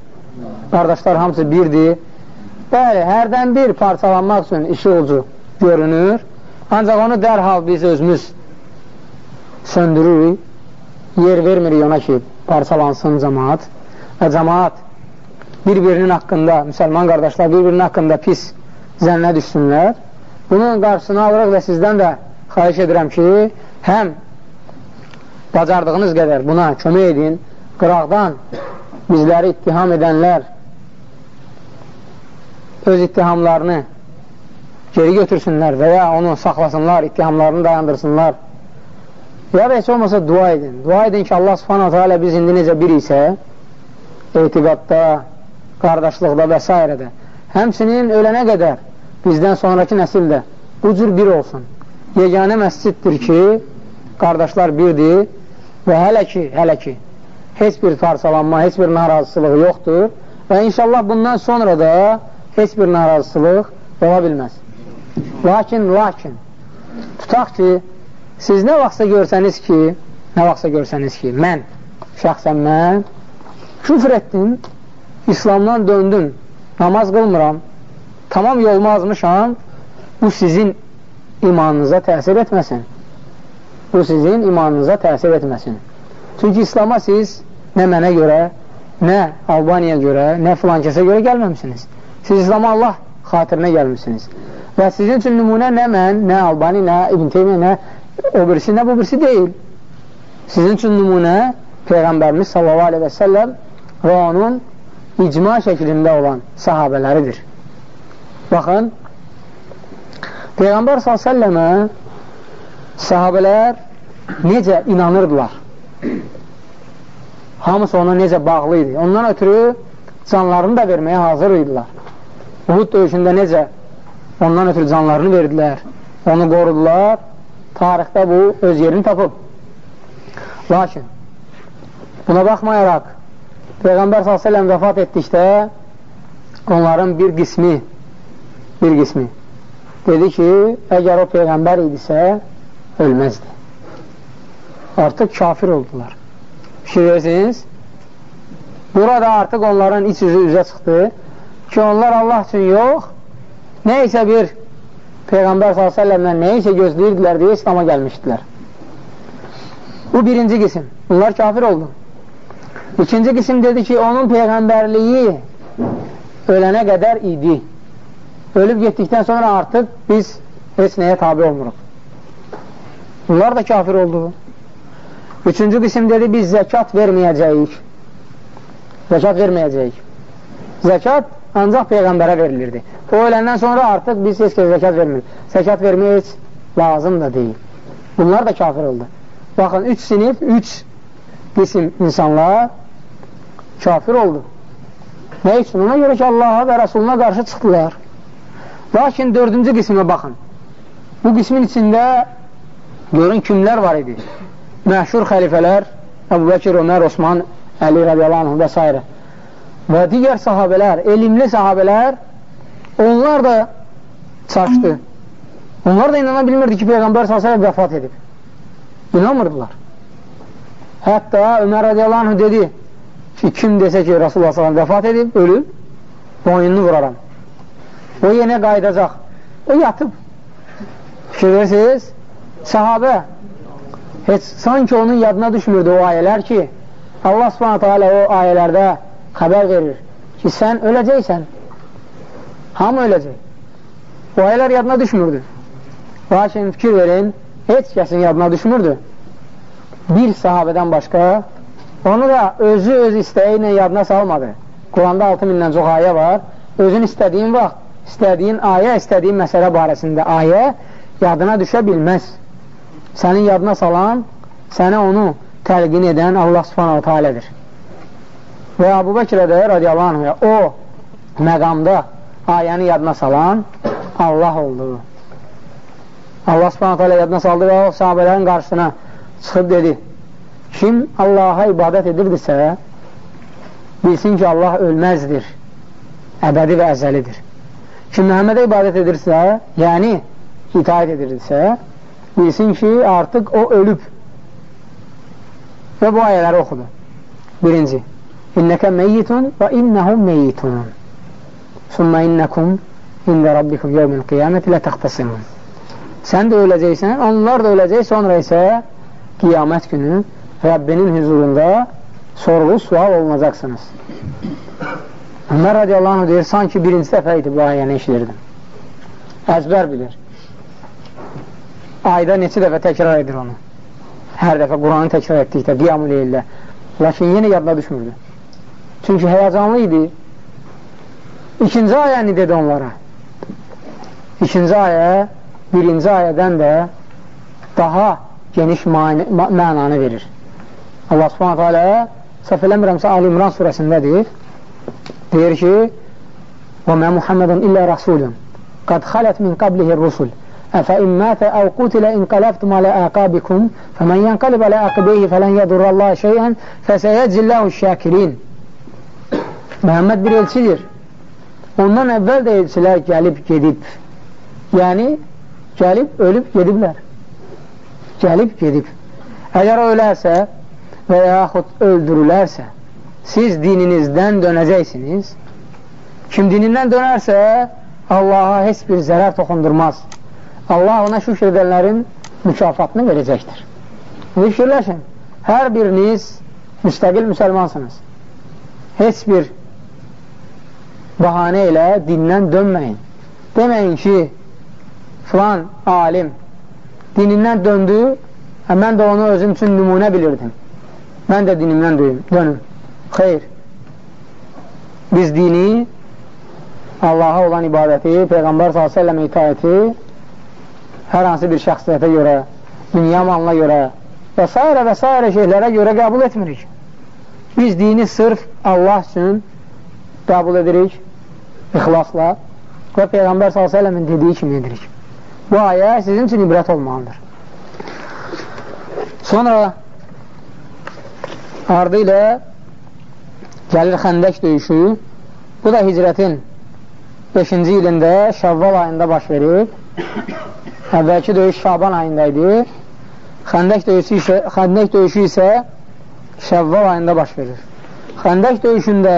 Qardaşlar hamısı birdir. Bəli, hərdən bir parçalanmaq üçün işi ucu görünür. Ancaq onu dərhal biz özümüz söndürürük. Yer vermirik ona ki, parçalansın cəmaat. Və cəmaat bir-birinin haqqında, müsəlman qardaşlar bir-birinin haqqında pis zənnə düşsünlər. Bunun qarşısını alırıq və sizdən də xahiş edirəm ki, həm bacardığınız qədər buna kömək edin, qıraqdan bizləri ittiham edənlər öz ittihamlarını geri götürsünlər və ya onu saxlasınlar, ittihamlarını dayandırsınlar. Ya da heç olmasa dua edin. Dua edin ki, Allah subhanahu teala biz indi necə bir isə etiqadda, qardaşlıqda və s. də. Həmçinin ölənə qədər bizdən sonraki nəsil də bu cür bir olsun. Yeganə məsciddir ki, qardaşlar birdir və hələ ki, hələ ki, heç bir parçalanma, heç bir narazısılıq yoxdur və inşallah bundan sonra da heç bir narazısılıq ola bilməz. Lakin, lakin, tutaq ki, siz nə vaxtsa görsəniz ki, nə vaxtsa görsəniz ki, mən, şəxsən mən, küfr etdim, İslamdan döndüm, namaz qılmıram, tamam yolma azmışam, bu sizin imanınıza təsir etməsin. Bu sizin imanınıza təsir etməsin. Çünki İslama siz nə mənə görə, nə Albaniya görə, nə filan kəsə görə gəlməmişsiniz. Siz İslama Allah xatirinə gəlmişsiniz. Və sizin üçün nümunə nə mən, nə Albani, nə İbn Teymiyyə, nə o birisi, nə bu birisi deyil. Sizin üçün nümunə Peyğəmbərimiz sallallahu aleyhi və səlləm və onun icma şəklində olan sahabələridir. Baxın, Peyğəmbər s.ə.və sahabələr necə inanırdılar? Hamısı ona necə bağlı idi? Ondan ötürü canlarını da verməyə hazır idilər. Uhud döyüşündə necə ondan ötürü canlarını verdilər, onu qorudular. Tarixdə bu öz yerini tapıb. Lakin buna baxmayaraq Peyğəmbər s.ə.v vəfat etdikdə onların bir qismi bir qismi dedi ki, əgər o Peyğəmbər idisə ölməzdi. Artıq kafir oldular. Fikirirsiniz? Burada artıq onların iç yüzü üzə çıxdı ki, onlar Allah üçün yox, nə isə bir Peyğəmbər s.ə.vədən nə isə gözləyirdilər deyə İslama gəlmişdilər. Bu birinci qisim. Bunlar kafir oldu. İkinci qisim dedi ki, onun peyğəmbərliyi ölənə qədər idi. Ölüb getdikdən sonra artıq biz heç nəyə tabi olmuruq. Bunlar da kafir oldu. Üçüncü qisim dedi, biz zəkat verməyəcəyik. Zəkat verməyəcəyik. Zəkat ancaq Peyğəmbərə verilirdi. O öləndən sonra artıq biz heç kəs zəkat vermirik. Zəkat vermək heç lazım da deyil. Bunlar da kafir oldu. Baxın, üç sinif, üç qisim insanlar kafir oldu. Nə üçün? Ona görə ki, Allaha və Rasuluna qarşı çıxdılar. Lakin dördüncü qismə baxın. Bu qismin içində görün kimlər var idi? Məşhur xəlifələr, Əbu Bəkir, Ömər, Osman, Əli radiyallahu və s. Və digər sahabələr, elmli sahabələr, onlar da çaşdı. Onlar da inana bilmirdi ki, Peyğəmbər s.ə.v vəfat edib. İnanmırdılar. Hətta Ömər radiyallahu anh dedi ki, kim desə ki, Rasulullah s.ə.v vəfat edib, ölüb, boynunu vuraram. O yenə qayıdacaq. O yatıb. Fikirlərsiniz, sahabə heç sanki onun yadına düşmürdü o ayələr ki, Allah subhanətə alə o ayələrdə xəbər verir ki, sən öləcəksən. Hamı öləcək. O ayələr yadına düşmürdü. Lakin fikir verin, heç kəsin yadına düşmürdü bir sahabədən başqa onu da özü öz istəyi ilə yadına salmadı. Quranda 6 mindən çox ayə var. Özün istədiyin vaxt, istədiyin ayə, istədiyin məsələ barəsində ayə yadına düşə bilməz. Sənin yadına salan, sənə onu təlqin edən Allah subhanahu tealədir. Və Abu Bəkrə də radiyallahu anhuya o məqamda ayəni yadına salan Allah oldu. Allah subhanahu teala yadına saldı və o sahabələrin qarşısına çıxıb dedi, kim Allaha ibadət edirdirsə, bilsin ki, Allah ölməzdir, əbədi və əzəlidir. Kim Məhəmmədə ibadət edirsə, yəni itaət edirdirsə, bilsin ki, artıq o ölüb. Və bu ayələri oxudu. Birinci, İnnəkə meyyitun və innəhum meyyitun. Summa innəkum ində rabbikum yevmil qiyaməti lə təxtəsimun. Sən də öləcəksən, onlar da öləcək, sonra isə qiyamət günü Rəbbinin huzurunda sorğu sual olunacaqsınız. Ömər radiyallahu anh deyir, sanki birinci dəfə idi bu ayəni işlirdim. Əzbər bilir. Ayda neçə dəfə təkrar edir onu. Hər dəfə Quranı təkrar etdikdə, qiyamı leyillə. Lakin yenə yadına düşmürdü. Çünki həyəcanlı idi. İkinci ayəni dedi onlara. ikinci ayə birinci ayədən də daha geniş mənanı verir. Allah subhanətə alə səhv eləmirəmsə Ali İmran surəsindədir. Deyir ki, وَمَا مُحَمَّدٌ إِلَّا رَسُولٌ قَدْ خَلَتْ مِنْ قَبْلِهِ الرُّسُلُ أَفَإِنْ مَاتَ أَوْ قُتِلَ إِنْقَلَبْتُمْ عَلَى آقَابِكُمْ فَمَنْ يَنْقَلِبْ عَلَى عَقِبَيْهِ فَلَنْ يَضُرَّ اللّٰهَ شَيْئًا فَسَيَجْزِي اللّٰهُ الشَّاكِرِينَ Məhəmməd bir elçidir. Ondan əvvəl də elçilər gəlib gedib. Yəni, gəlib, ölüb, gediblər. Gəlib, gedib. Əgər ölərsə və yaxud öldürülərsə, siz dininizdən dönəcəksiniz. Kim dinindən dönərsə, Allaha heç bir zərər toxundurmaz. Allah ona şükür edənlərin mükafatını verəcəkdir. Fikirləşin, hər biriniz müstəqil müsəlmansınız. Heç bir bahanə ilə dindən dönməyin. Deməyin ki, filan alim dinindən döndü, hə, mən də onu özüm üçün nümunə bilirdim. Mən də dinimdən döyüm, dönüm. Xeyr. Biz dini, Allaha olan ibadəti, Peyğəmbər s.ə.və itaəti hər hansı bir şəxsiyyətə görə, dünya malına görə və s. və s. şeylərə görə qəbul etmirik. Biz dini sırf Allah üçün qəbul edirik ixlasla və Peyğəmbər s.ə.v-in dediyi kimi edirik. Bu ayə sizin üçün ibrət olmalıdır. Sonra ardı ilə gəlir xəndək döyüşü. Bu da hicrətin 5-ci ilində Şəvval ayında baş verib. Əvvəlki döyüş Şaban ayında idi. Xəndək döyüşü isə, xəndək döyüşü isə Şəvval ayında baş verir. Xəndək döyüşündə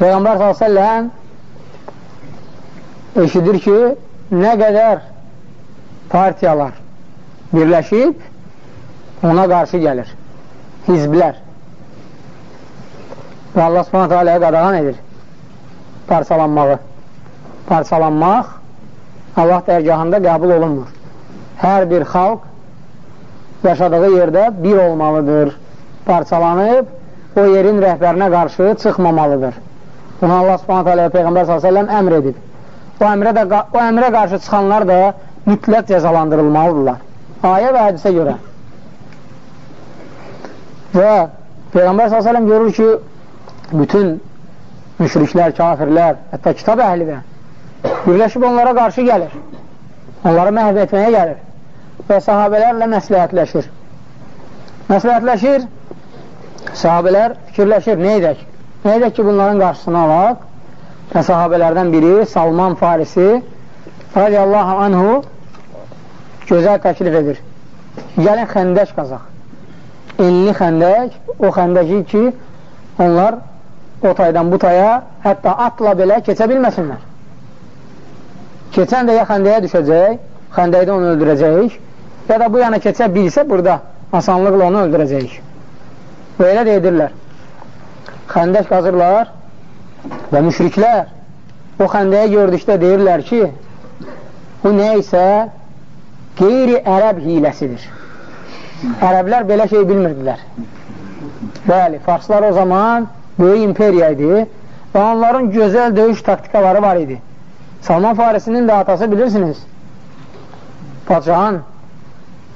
Peyğəmbər s.ə.v eşidir ki, nə qədər partiyalar birləşib ona qarşı gəlir. Hizblər. Və Allah subhanətə aləyə qadağan edir parçalanmağı. Parçalanmaq Allah dərgahında qəbul olunmur. Hər bir xalq yaşadığı yerdə bir olmalıdır. Parçalanıb o yerin rəhbərinə qarşı çıxmamalıdır. Bunu Allah subhanətə alə Peyğəmbər s.ə.v əmr edib. O əmrə, də, o əmrə qarşı çıxanlar da mütləq cəzalandırılmalıdırlar. Ayə və hədisə görə. Və Peyğəmbər s.ə.v görür ki, bütün müşriklər, kafirlər, hətta kitab əhli də birləşib onlara qarşı gəlir. Onları məhv etməyə gəlir. Və sahabələrlə məsləhətləşir. Məsləhətləşir, sahabələr fikirləşir, nə edək? Nə edək ki, bunların qarşısını alaq? Və sahabələrdən biri Salman Farisi radiyallahu anhu gözəl təklif edir. Gəlin xəndək qazaq. Enli xəndək, o xəndəki ki, onlar o taydan bu taya hətta atla belə keçə bilməsinlər. Keçən də ya xəndəyə düşəcək, xəndəkdə onu öldürəcəyik, ya da bu yana keçə bilsə burada asanlıqla onu öldürəcəyik. Və elə də edirlər xəndək qazırlar və müşriklər o xəndəyə gördükdə deyirlər ki, bu nə isə qeyri-ərəb hiləsidir. Ərəblər belə şey bilmirdilər. Bəli, farslar o zaman böyük imperiya idi və onların gözəl döyüş taktikaları var idi. Salman Farisinin də atası bilirsiniz, Padşahın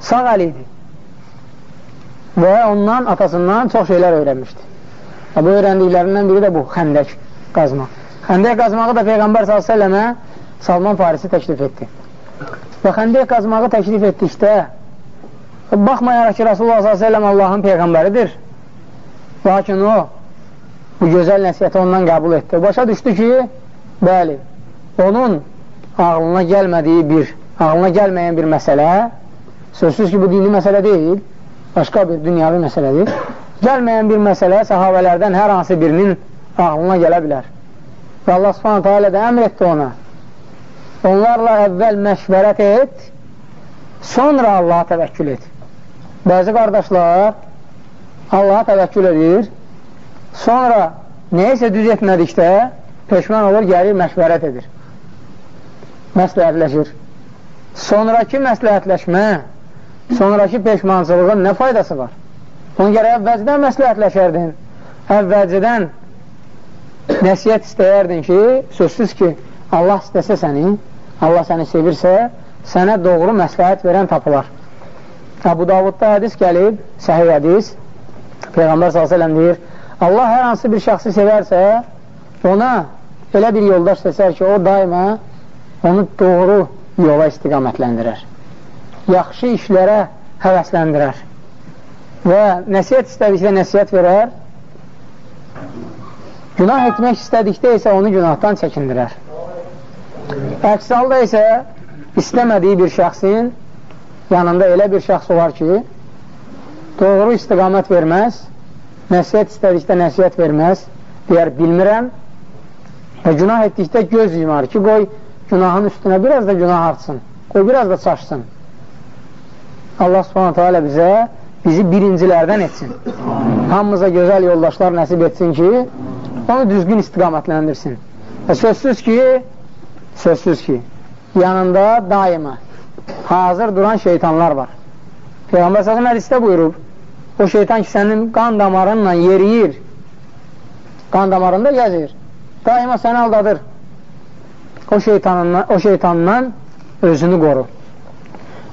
sağ əli idi və ondan, atasından çox şeylər öyrənmişdi. Bu öyrəndiklərindən biri də bu, xəndək qazmaq. Xəndək qazmağı da Peyğəmbər s.ə.və Salman Farisi təklif etdi. Və xəndək qazmağı təklif etdikdə, baxmayaraq ki, Rasulullah s.ə.v Allahın Peyğəmbəridir, lakin o, bu gözəl nəsiyyəti ondan qəbul etdi. Başa düşdü ki, bəli, onun ağlına gəlmədiyi bir, ağlına gəlməyən bir məsələ, sözsüz ki, bu dini məsələ deyil, başqa bir dünyavi məsələdir gəlməyən bir məsələ sahabələrdən hər hansı birinin ağlına gələ bilər. Və Allah subhanətə alə də əmr etdi ona. Onlarla əvvəl məşvərət et, sonra Allaha təvəkkül et. Bəzi qardaşlar Allaha təvəkkül edir, sonra neysə düz etmədikdə peşman olur, gəlir, məşvərət edir. Məsləhətləşir. Sonraki məsləhətləşmə, sonraki peşmançılığın nə faydası var? Ona görə əvvəlcədən məsləhətləşərdin. Əvvəlcədən nəsiyyət istəyərdin ki, sözsüz ki, Allah istəsə səni, Allah səni sevirsə, sənə doğru məsləhət verən tapılar. Əbu Davudda hədis gəlib, səhih hədis, Peyğəmbər s.ə.v deyir, Allah hər hansı bir şəxsi sevərsə, ona elə bir yoldaş seçər ki, o daima onu doğru yola istiqamətləndirər. Yaxşı işlərə həvəsləndirər və nəsiyyət istədikdə nəsiyyət verər, günah etmək istədikdə isə onu günahdan çəkindirər. Əks halda isə istəmədiyi bir şəxsin yanında elə bir şəxs olar ki, doğru istiqamət verməz, nəsiyyət istədikdə nəsiyyət verməz, deyər, bilmirəm və günah etdikdə göz yumar ki, qoy günahın üstünə biraz da günah artsın, qoy biraz da çaşsın. Allah subhanətə alə bizə bizi birincilərdən etsin. Hamımıza gözəl yoldaşlar nəsib etsin ki, onu düzgün istiqamətləndirsin. Və sözsüz ki, sözsüz ki, yanında daima hazır duran şeytanlar var. Peyğəmbər səhəm hədisdə buyurub, o şeytan ki, sənin qan damarınla yeriyir, qan damarında gəzir, daima səni aldadır. O şeytanından, o şeytandan özünü qoru.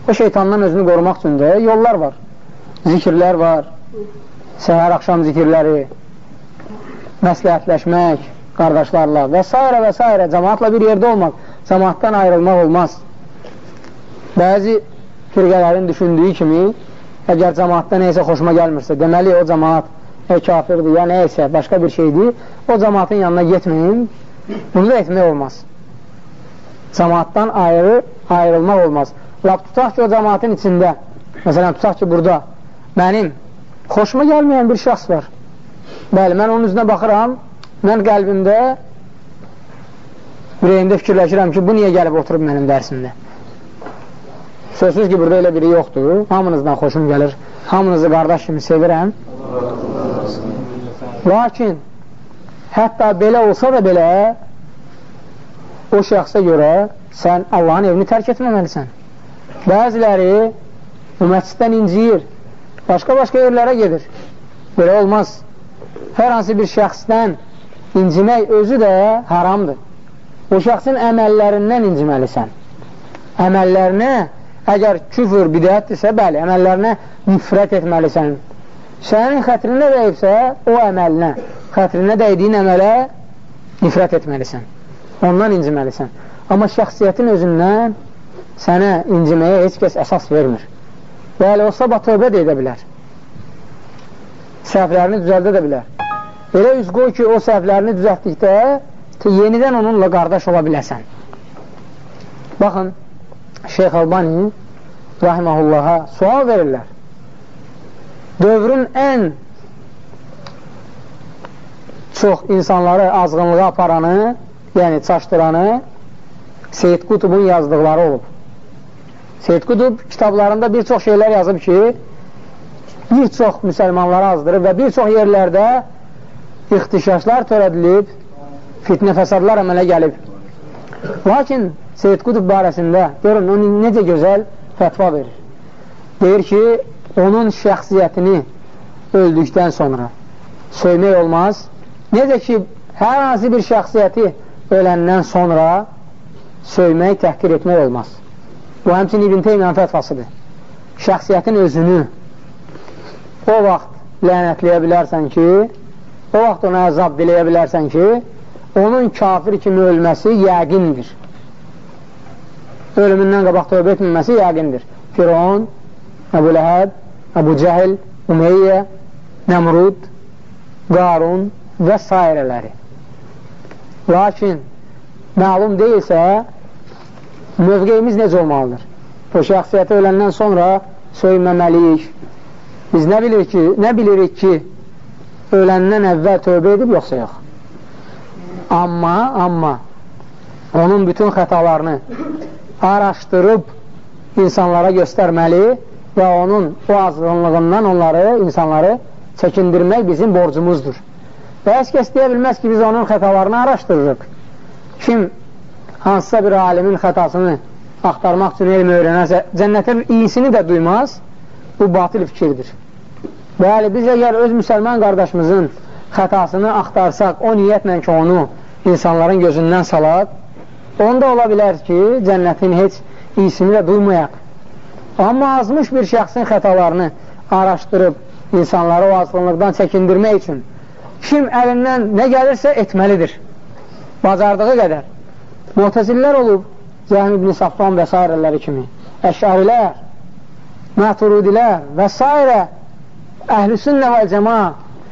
O şeytandan özünü qorumaq üçün də yollar var zikirlər var, səhər axşam zikirləri, məsləhətləşmək qardaşlarla və s. və s. cəmaatla bir yerdə olmaq, cəmaatdan ayrılmaq olmaz. Bəzi firqələrin düşündüyü kimi, əgər cəmaatda neysə xoşuma gəlmirsə, deməli o cəmaat ya kafirdir, ya neysə, başqa bir şeydir, o cəmaatın yanına getməyin, bunu da etmək olmaz. Cəmaatdan ayrı, ayrılmaq olmaz. Lab tutaq ki, o cəmaatın içində, məsələn, tutaq ki, burada mənim xoşuma gəlməyən bir şəxs var. Bəli, mən onun üzünə baxıram, mən qəlbimdə ürəyimdə fikirləşirəm ki, bu niyə gəlib oturub mənim dərsimdə? Sözsüz ki, burada elə biri yoxdur, hamınızdan xoşum gəlir, hamınızı qardaş kimi sevirəm. Lakin, hətta belə olsa da belə, o şəxsə görə sən Allahın evini tərk etməməlisən. Bəziləri məsciddən inciyir, başqa-başqa yerlərə gedir. Belə olmaz. Hər hansı bir şəxsdən incimək özü də haramdır. O şəxsin əməllərindən inciməlisən. Əməllərinə, əgər küfür, bidətdirsə, bəli, əməllərinə nifrət etməlisən. Sənin xətrinə dəyibsə, o əməlinə, xətrinə dəydiyin əmələ nifrət etməlisən. Ondan inciməlisən. Amma şəxsiyyətin özündən sənə inciməyə heç kəs əsas vermir. Bəli, o sabah tövbə də edə bilər. Səhvlərini düzəldə də bilər. Elə üz qoy ki, o səhvlərini düzəltdikdə ki, yenidən onunla qardaş ola biləsən. Baxın, Şeyx Albani rahiməhullaha sual verirlər. Dövrün ən çox insanları azğınlığa aparanı, yəni çaşdıranı Seyyid Qutubun yazdıqları olub. Seyyid Qudub kitablarında bir çox şeylər yazıb ki, bir çox müsəlmanları azdırıb və bir çox yerlərdə ixtişaşlar törədilib, fitnə fəsadlar əmələ gəlib. Lakin Seyyid Qudub barəsində görün, onu necə gözəl fətva verir. Deyir ki, onun şəxsiyyətini öldükdən sonra söymək olmaz. Necə ki, hər hansı bir şəxsiyyəti öləndən sonra söymək, təhqir etmək olmaz. Bu həmçin İbn Teymiyyən fətvasıdır. Şəxsiyyətin özünü o vaxt lənətləyə bilərsən ki, o vaxt ona əzab diləyə bilərsən ki, onun kafir kimi ölməsi yəqindir. Ölümündən qabaq tövbə etməməsi yəqindir. Firon, Əbu Ləhəb, Əbu Cəhil, Umeyyə, Nəmrud, Qarun və s. Lakin məlum deyilsə, mövqeyimiz necə olmalıdır? O şəxsiyyəti öləndən sonra söyməməliyik. Biz nə bilirik ki, nə bilirik ki, öləndən əvvəl tövbə edib, yoxsa yox? Amma, amma onun bütün xətalarını araşdırıb insanlara göstərməli və onun o azğınlığından onları, insanları çəkindirmək bizim borcumuzdur. Və heç kəs deyə bilməz ki, biz onun xətalarını araşdırırıq. Kim hansısa bir alimin xətasını axtarmaq üçün elm öyrənərsə, cənnətin iyisini də duymaz, bu batil fikirdir. Bəli, biz əgər öz müsəlman qardaşımızın xətasını axtarsaq, o niyyətlə ki, onu insanların gözündən salaq, onda ola bilər ki, cənnətin heç iyisini də duymayaq. Amma azmış bir şəxsin xətalarını araşdırıb insanları o azğınlıqdan çəkindirmək üçün kim əlindən nə gəlirsə etməlidir. Bacardığı qədər. Muhtəzillər olub, Cəhəm ibn Safvan və s. kimi, əşarilər, məturudilər və s. əhlüsünnə və cəma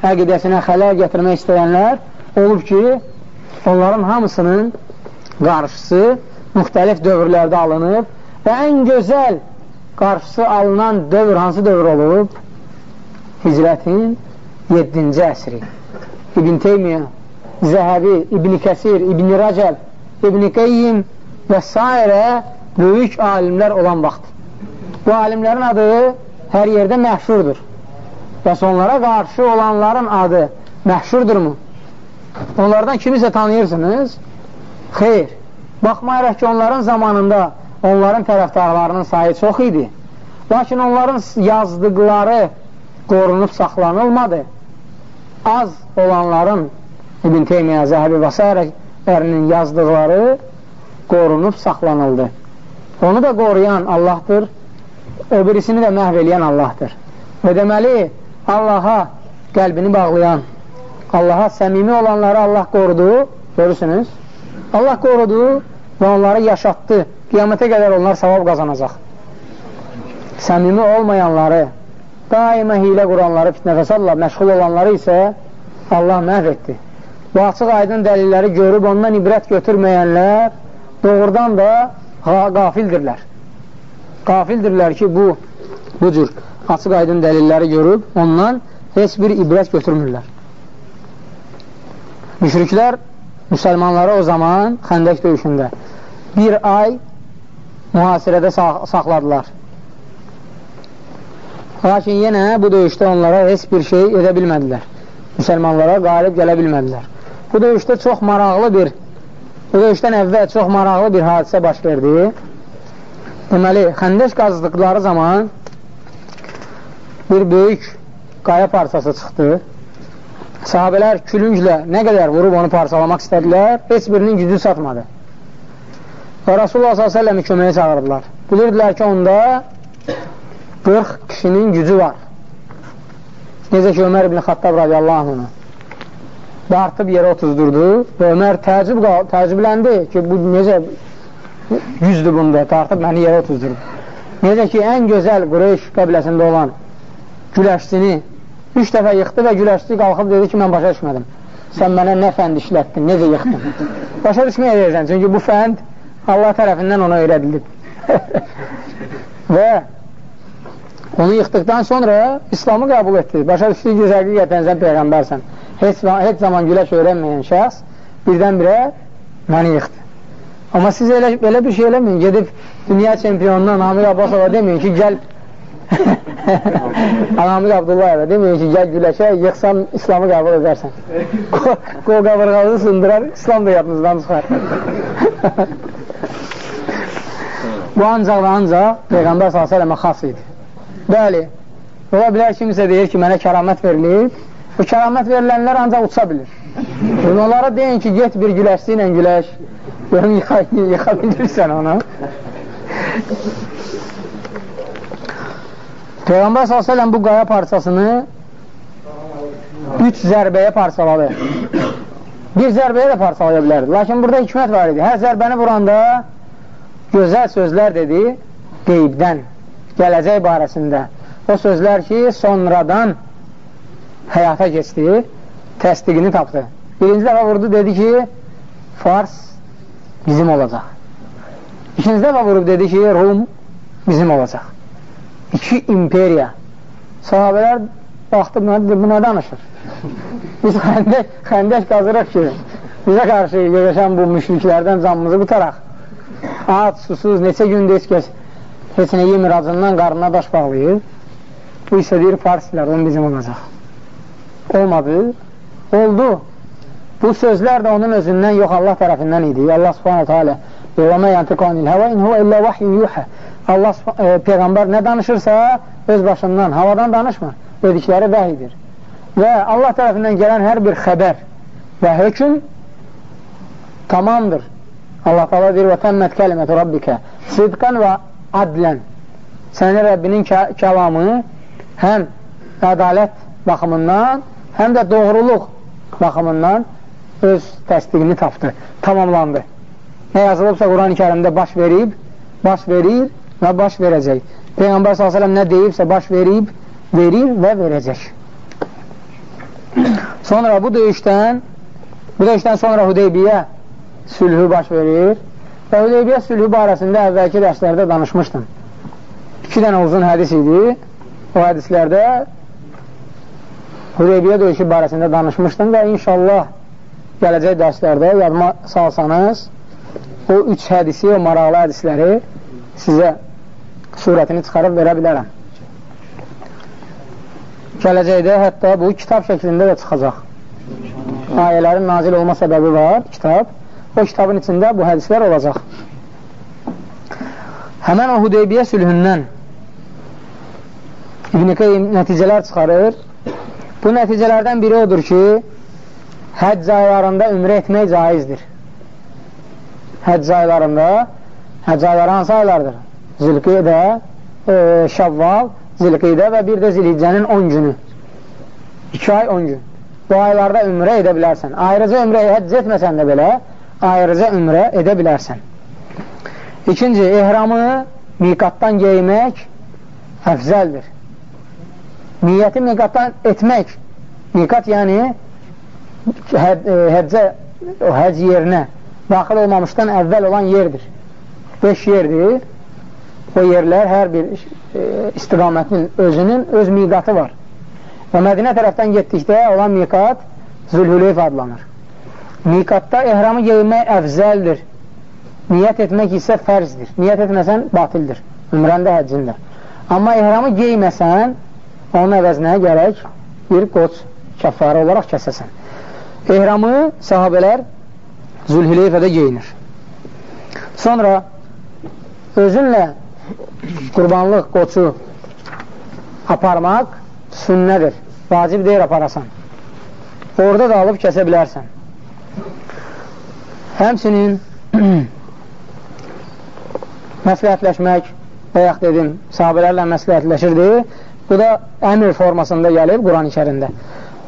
əqidəsinə xələl gətirmək istəyənlər olub ki, onların hamısının qarşısı müxtəlif dövrlərdə alınıb və ən gözəl qarşısı alınan dövr hansı dövr olub? Hicrətin 7-ci əsri. İbn Teymiyyə, Zəhəbi, İbn Kəsir, İbn Rəcəb, İbn Qeyyim və s. böyük alimlər olan vaxt. Bu alimlərin adı hər yerdə məşhurdur. Və onlara qarşı olanların adı məşhurdurmu? Onlardan kimisə tanıyırsınız? Xeyr. Baxmayaraq ki, onların zamanında onların tərəfdarlarının sayı çox idi. Lakin onların yazdıqları qorunub saxlanılmadı. Az olanların İbn Teymiyyə, Zəhəbi və s. yazdıqları qorunub saxlanıldı. Onu da qoruyan Allahdır, o birisini də məhv eləyən Allahdır. Və deməli, Allaha qəlbini bağlayan, Allaha səmimi olanları Allah qorudu, görürsünüz. Allah qorudu və onları yaşatdı. Qiyamətə qədər onlar savab qazanacaq. Səmimi olmayanları, daima hilə quranları, fitnə fəsadla məşğul olanları isə Allah məhv etdi. Bu açıq aydın dəlilləri görüb ondan ibrət götürməyənlər doğrudan da qafildirlər. Qafildirlər ki, bu, bu cür açıq aydın dəlilləri görüb ondan heç bir ibrət götürmürlər. Müşriklər müsəlmanları o zaman xəndək döyüşündə bir ay mühasirədə saxladılar. Lakin yenə bu döyüşdə onlara heç bir şey edə bilmədilər. Müsəlmanlara qalib gələ bilmədilər. Bu döyüşdə çox maraqlı bir Bu döyüşdən əvvəl çox maraqlı bir hadisə baş verdi. Deməli, xəndəş qazdıqları zaman bir böyük qaya parçası çıxdı. Sahabələr külünglə nə qədər vurub onu parçalamaq istədilər, heç birinin gücü satmadı. Və Rasulullah s.ə.v-i köməyə çağırdılar. Bilirdilər ki, onda 40 kişinin gücü var. Necə ki, Ömər ibn Xattab radiyallahu anhına dartıb yerə otuzdurdu və Ömər təəccüb, təəccübləndi ki, bu necə güzdür bunda, dartıb məni yerə otuzdurdu. Necə ki, ən gözəl Qureyş qəbiləsində olan güləşsini üç dəfə yıxdı və güləşsi qalxıb dedi ki, mən başa düşmədim. Sən mənə nə fənd işlətdin, necə yıxdın? Başa düşməyə deyirsən, çünki bu fənd Allah tərəfindən ona öyrədilib. və onu yıxdıqdan sonra İslamı qəbul etdi. Başa düşdü ki, həqiqətən sən Peyğəmbərsən heç, heç zaman güləş öyrənməyən şəxs birdən-birə məni yıxdı. Amma siz elə, elə bir şey eləməyin, gedib dünya çempionuna Namir Abbasova deməyin ki, gəl Namir Abdullayeva deməyin ki, gəl güləşə, yıxsam İslamı qəbul edərsən. Qol qabırğanızı sındırar, İslam da yadınızdan çıxar. Bu ancaq və ancaq Peyğəmbər s.ə.və xas idi. Bəli, ola bilər kimsə deyir ki, mənə kəramət verilib, Bu kəramət verilənlər ancaq uça bilir. Onlara deyin ki, get bir güləşsi ilə güləş. Görüm, yıxa, yıxa bilirsən onu. Peyğəmbər s.ə.v bu qaya parçasını üç zərbəyə parçaladı. Bir zərbəyə də parçalaya bilərdi. Lakin burada hikmət var idi. Hər zərbəni vuranda gözəl sözlər dedi qeybdən, gələcək barəsində. O sözlər ki, sonradan həyata keçdi, təsdiqini tapdı. Birinci dəfə vurdu, dedi ki, Fars bizim olacaq. İkinci dəfə vurub dedi ki, Rum bizim olacaq. İki imperiya. Sahabələr baxdı, bu nə danışır? Biz xəndək, xəndək qazırıq ki, bizə qarşı görəşən bu müşriklərdən canımızı qutaraq. At, susuz, neçə gündə heç kəs heç nə yemir acından qarnına daş bağlayır. Bu isə deyir, Farsilər, onun bizim olacaq olmadı, oldu. Bu sözlər də onun özündən yox, Allah tərəfindən idi. Allah subhanətə alə və mə yantiqu anil həvə in huvə illə vahyin yuhə. Allah e, Peyğəmbər nə danışırsa öz başından, havadan danışmır. Dedikləri vəhidir. Və Allah tərəfindən gələn hər bir xəbər və hökm tamamdır. Allah təala deyir, və təmmət kəlimətu rabbikə sidqan və adlən. Sənin Rəbbinin kəlamı həm ədalət baxımından, həm də doğruluq baxımından öz təsdiqini tapdı, tamamlandı. Nə yazılıbsa Quran-ı kərimdə baş verib, baş verir və baş verəcək. Peyğəmbər s.ə.v nə deyibsə baş verib, verir və verəcək. Sonra bu döyüşdən bu döyüşdən sonra Hüdeybiyyə sülhü baş verir və Hüdeybiyyə sülhü barəsində əvvəlki dərslərdə danışmışdım. İki dənə uzun hədis idi. O hədislərdə Hüdeybiyyə döyüşü barəsində danışmışdım və inşallah gələcək dərslərdə yadıma salsanız o üç hədisi, o maraqlı hədisləri sizə surətini çıxarıb verə bilərəm. Gələcəkdə hətta bu kitab şəklində də çıxacaq. Ayələrin nazil olma səbəbi var, kitab. O kitabın içində bu hədislər olacaq. Həmən o Hüdeybiyyə sülhündən İbn-i Qeym nəticələr çıxarır Bu nəticələrdən biri odur ki, həcc aylarında ümrə etmək caizdir. Həcc aylarında, həcc ayları hansı aylardır? Zilqidə, e, Şəvval, Zilqidə və bir də Zilhiccənin 10 günü. 2 ay 10 gün. Bu aylarda ümrə edə bilərsən. Ayrıca ümrə həcc etməsən də belə, ayrıca ümrə edə bilərsən. İkinci, ehramı miqatdan geymək əfzəldir niyyəti miqatdan etmək, miqat yəni həccə, o həc yerinə daxil olmamışdan əvvəl olan yerdir. Beş yerdir. O yerlər hər bir e, istiqamətin özünün öz miqatı var. Və Mədinə tərəfdən getdikdə olan miqat Zülhüleyf adlanır. Miqatda ehramı geyinmək əfzəldir. Niyyət etmək isə fərzdir. Niyyət etməsən batildir. Ümrəndə, həccində. Amma ehramı geyməsən onun əvəzinə gərək bir qoç kəffarə olaraq kəsəsən. Ehramı sahabələr Zülhüleyfədə geyinir. Sonra özünlə qurbanlıq qoçu aparmaq sünnədir. Vacib deyir aparasan. Orada da alıb kəsə bilərsən. Həmsinin məsləhətləşmək və yaxud dedim, sahabələrlə məsləhətləşirdi. Bu da əmr formasında gəlib Quran-ı kərində.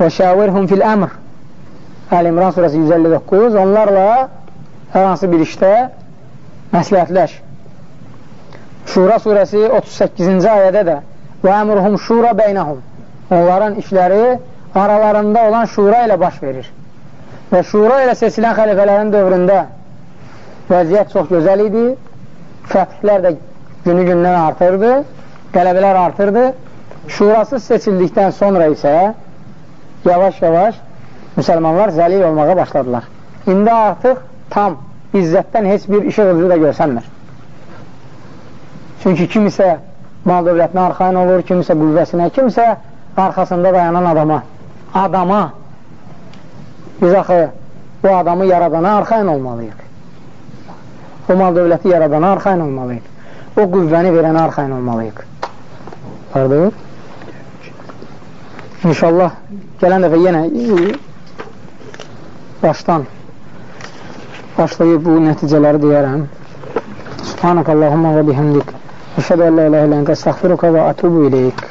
Və şəvirhum fil əmr Əl-İmran surəsi 159 onlarla hər hansı bir işdə məsləhətləş. Şura surəsi 38-ci ayədə də və əmruhum şura beynəhum onların işləri aralarında olan şura ilə baş verir. Və şura ilə seçilən xəlifələrin dövründə vəziyyət çox gözəl idi. Fəthlər də günü-gündən artırdı, qələbələr artırdı şurasız seçildikdən sonra isə yavaş-yavaş müsəlmanlar zəlil olmağa başladılar. İndi artıq tam izzətdən heç bir işıq özü də görsənmir. Çünki kimisə mal dövlətinə arxain olur, kimisə qüvvəsinə, kimisə arxasında dayanan adama. Adama biz axı bu adamı yaradana arxain olmalıyıq. O mal dövləti yaradana arxain olmalıyıq. O qüvvəni verənə arxain olmalıyıq. Pardon? İnşallah gələn dəfə yenə başdan başlayıb bu nəticələri deyərəm. Subhanakallahumma və bihamdik. Əşhədə əllə ilə ilə əntə əstəxfiruka və atubu iləyik.